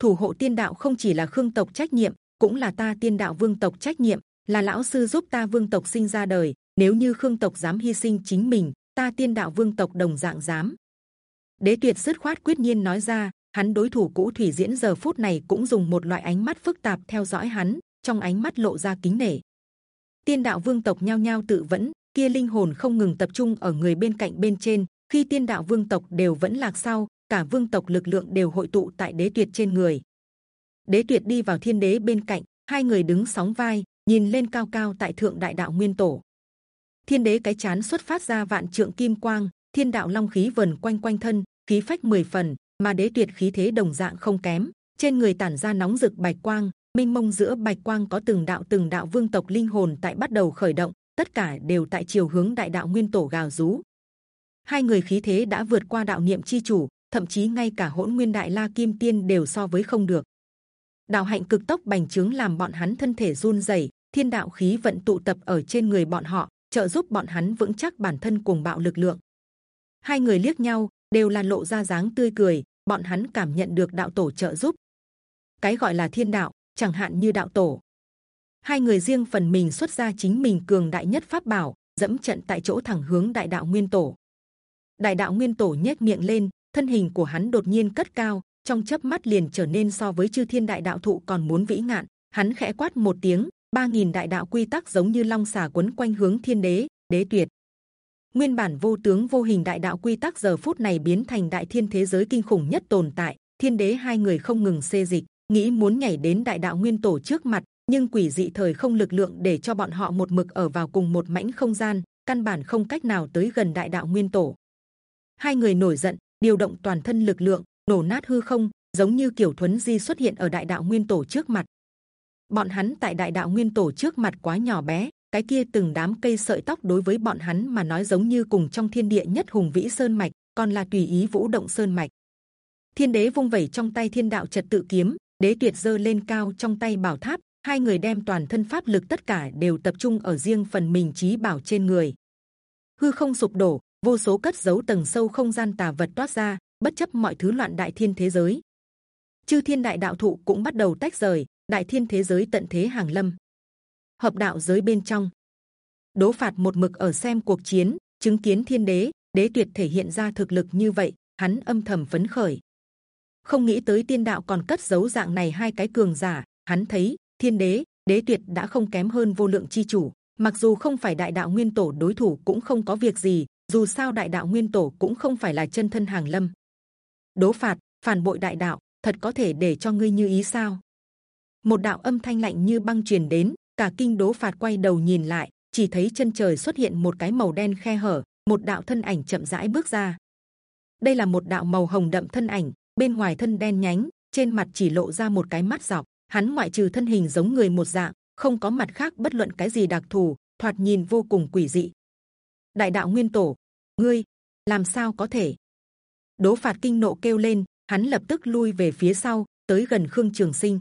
Thủ hộ tiên đạo không chỉ là khương tộc trách nhiệm, cũng là ta tiên đạo vương tộc trách nhiệm, là lão sư giúp ta vương tộc sinh ra đời, nếu như khương tộc dám hy sinh chính mình, ta tiên đạo vương tộc đồng dạng dám. Đế tuyệt dứt khoát quyết nhiên nói ra hắn đối thủ cũ thủy diễn giờ phút này cũng dùng một loại ánh mắt phức tạp theo dõi hắn, trong ánh mắt lộ ra kính nể. Tiên đạo vương tộc nhao nhao tự vẫn, kia linh hồn không ngừng tập trung ở người bên cạnh bên trên, khi tiên đạo vương tộc đều vẫn lạc sau, cả vương tộc lực lượng đều hội tụ tại đế tuyệt trên người. Đế tuyệt đi vào thiên đế bên cạnh, hai người đứng sóng vai, nhìn lên cao cao tại thượng đại đạo nguyên tổ. Thiên đế cái chán xuất phát ra vạn trượng kim quang, thiên đạo long khí vần quanh quanh thân, khí phách mười phần mà đế tuyệt khí thế đồng dạng không kém. Trên người tản ra nóng rực bạch quang minh mông giữa bạch quang có từng đạo từng đạo vương tộc linh hồn tại bắt đầu khởi động, tất cả đều tại chiều hướng đại đạo nguyên tổ gào rú. Hai người khí thế đã vượt qua đạo niệm chi chủ, thậm chí ngay cả hỗn nguyên đại la kim tiên đều so với không được. Đạo hạnh cực tốc bành trướng làm bọn hắn thân thể run rẩy, thiên đạo khí vận tụ tập ở trên người bọn họ, trợ giúp bọn hắn vững chắc bản thân cuồng bạo lực lượng. Hai người liếc nhau, đều là lộ ra dáng tươi cười bọn hắn cảm nhận được đạo tổ trợ giúp. Cái gọi là thiên đạo, chẳng hạn như đạo tổ. Hai người riêng phần mình xuất ra chính mình cường đại nhất pháp bảo, dẫm trận tại chỗ thẳng hướng đại đạo nguyên tổ. Đại đạo nguyên tổ nhếch miệng lên, thân hình của hắn đột nhiên cất cao, trong chớp mắt liền trở nên so với chư thiên đại đạo thụ còn muốn vĩ ngạn. Hắn khẽ quát một tiếng, ba nghìn đại đạo quy tắc giống như long xà quấn quanh hướng thiên đế đế tuyệt nguyên bản vô tướng vô hình đại đạo quy tắc giờ phút này biến thành đại thiên thế giới kinh khủng nhất tồn tại. Thiên đế hai người không ngừng xê dịch, nghĩ muốn nhảy đến đại đạo nguyên tổ trước mặt, nhưng quỷ dị thời không lực lượng để cho bọn họ một mực ở vào cùng một mảnh không gian, căn bản không cách nào tới gần đại đạo nguyên tổ. Hai người nổi giận, điều động toàn thân lực lượng, nổ nát hư không, giống như kiểu thuấn di xuất hiện ở đại đạo nguyên tổ trước mặt. Bọn hắn tại đại đạo nguyên tổ trước mặt quá nhỏ bé cái kia từng đám cây sợi tóc đối với bọn hắn mà nói giống như cùng trong thiên địa nhất hùng vĩ sơn mạch, còn là tùy ý vũ động sơn mạch. Thiên đế vung vẩy trong tay thiên đạo trật tự kiếm, đế tuyệt dơ lên cao trong tay bảo tháp, hai người đem toàn thân pháp lực tất cả đều tập trung ở riêng phần mình trí bảo trên người. Hư không sụp đổ, vô số cất giấu tầng sâu không gian tà vật toát ra, bất chấp mọi thứ loạn đại thiên thế giới. Chư thiên đại đạo thụ cũng bắt đầu tách rời, đại thiên thế giới tận thế hàng lâm hợp đạo giới bên trong. Đố phạt một mực ở xem cuộc chiến, chứng kiến thiên đế đế tuyệt thể hiện ra thực lực như vậy, hắn âm thầm phấn khởi. Không nghĩ tới tiên đạo còn cất giấu dạng này hai cái cường giả, hắn thấy, thiên đế đế tuyệt đã không kém hơn vô lượng chi chủ. Mặc dù không phải đại đạo nguyên tổ đối thủ cũng không có việc gì, dù sao đại đạo nguyên tổ cũng không phải là chân thân hàng lâm. Đố phạt, phản bội đại đạo, thật có thể để cho ngươi như ý sao? Một đạo âm thanh lạnh như băng truyền đến cả kinh đố phạt quay đầu nhìn lại, chỉ thấy chân trời xuất hiện một cái màu đen khe hở, một đạo thân ảnh chậm rãi bước ra. Đây là một đạo màu hồng đậm thân ảnh, bên ngoài thân đen nhánh, trên mặt chỉ lộ ra một cái mắt dọc. Hắn ngoại trừ thân hình giống người một dạng, không có mặt khác bất luận cái gì đặc thù, thoạt nhìn vô cùng quỷ dị. Đại đạo nguyên tổ, ngươi, làm sao có thể? Đố phạt kinh nộ kêu lên, hắn lập tức lui về phía sau, tới gần khương trường sinh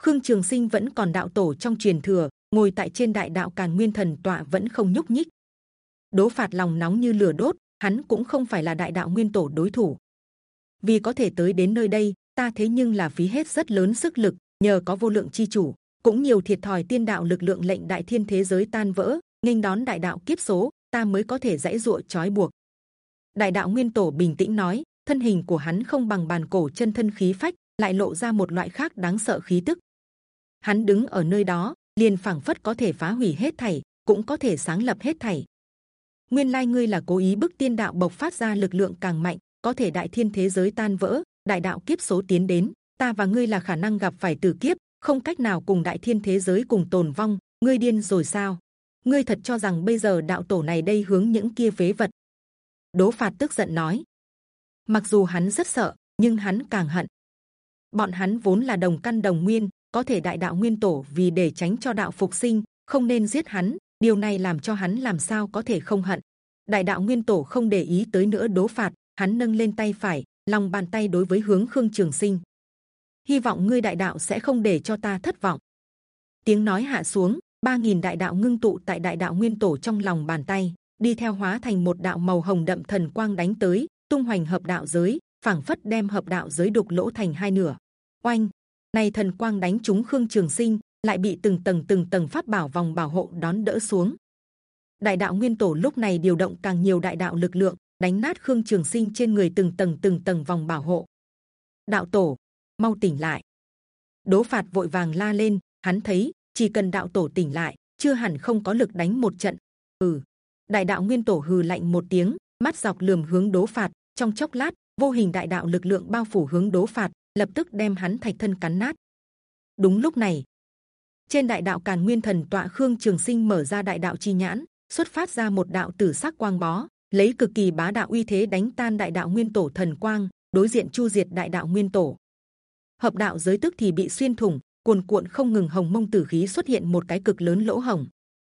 khương trường sinh vẫn còn đạo tổ trong truyền thừa, ngồi tại trên đại đạo càn nguyên thần tọa vẫn không nhúc nhích. Đố phạt lòng nóng như lửa đốt, hắn cũng không phải là đại đạo nguyên tổ đối thủ. Vì có thể tới đến nơi đây, ta thế nhưng là phí hết rất lớn sức lực, nhờ có vô lượng chi chủ, cũng nhiều thiệt thòi tiên đạo lực lượng lệnh đại thiên thế giới tan vỡ, nghênh đón đại đạo kiếp số, ta mới có thể dãy dụa trói buộc. Đại đạo nguyên tổ bình tĩnh nói, thân hình của hắn không bằng bàn cổ chân thân khí phách, lại lộ ra một loại khác đáng sợ khí tức hắn đứng ở nơi đó, liền phảng phất có thể phá hủy hết thảy, cũng có thể sáng lập hết thảy. Nguyên lai ngươi là cố ý bức tiên đạo bộc phát ra lực lượng càng mạnh, có thể đại thiên thế giới tan vỡ, đại đạo kiếp số tiến đến, ta và ngươi là khả năng gặp phải tử kiếp, không cách nào cùng đại thiên thế giới cùng tồn vong, ngươi điên rồi sao? Ngươi thật cho rằng bây giờ đạo tổ này đây hướng những kia phế vật? Đố phạt tức giận nói. Mặc dù hắn rất sợ, nhưng hắn càng hận. Bọn hắn vốn là đồng căn đồng nguyên có thể đại đạo nguyên tổ vì để tránh cho đạo phục sinh, không nên giết hắn, điều này làm cho hắn làm sao có thể không hận. Đại đạo nguyên tổ không để ý tới nữa đố phạt, hắn nâng lên tay phải, lòng bàn tay đối với hướng khương trường sinh. Hy vọng ngươi đại đạo sẽ không để cho ta thất vọng. Tiếng nói hạ xuống, ba nghìn đại đạo ngưng tụ tại đại đạo nguyên tổ trong lòng bàn tay, đi theo hóa thành một đạo màu hồng đậm thần quang đánh tới, tung hoành hợp đạo giới, phảng phất đem hợp đạo giới đục lỗ thành hai nửa. Oanh! Này thần quang đánh trúng khương trường sinh, lại bị từng tầng từng tầng pháp bảo vòng bảo hộ đón đỡ xuống. Đại đạo nguyên tổ lúc này điều động càng nhiều đại đạo lực lượng, đánh nát khương trường sinh trên người từng tầng từng tầng vòng bảo hộ. Đạo tổ, mau tỉnh lại. Đố phạt vội vàng la lên, hắn thấy, chỉ cần đạo tổ tỉnh lại, chưa hẳn không có lực đánh một trận. Ừ. Đại đạo nguyên tổ hừ lạnh một tiếng, mắt dọc lườm hướng đố phạt, trong chốc lát, vô hình đại đạo lực lượng bao phủ hướng đố phạt lập tức đem hắn thạch thân cắn nát. Đúng lúc này, trên đại đạo càn nguyên thần tọa khương trường sinh mở ra đại đạo chi nhãn, xuất phát ra một đạo tử sắc quang bó, lấy cực kỳ bá đạo uy thế đánh tan đại đạo nguyên tổ thần quang, đối diện chu diệt đại đạo nguyên tổ. Hợp đạo giới tức thì bị xuyên thủng, cuồn cuộn không ngừng hồng mông tử khí xuất hiện một cái cực lớn lỗ hồng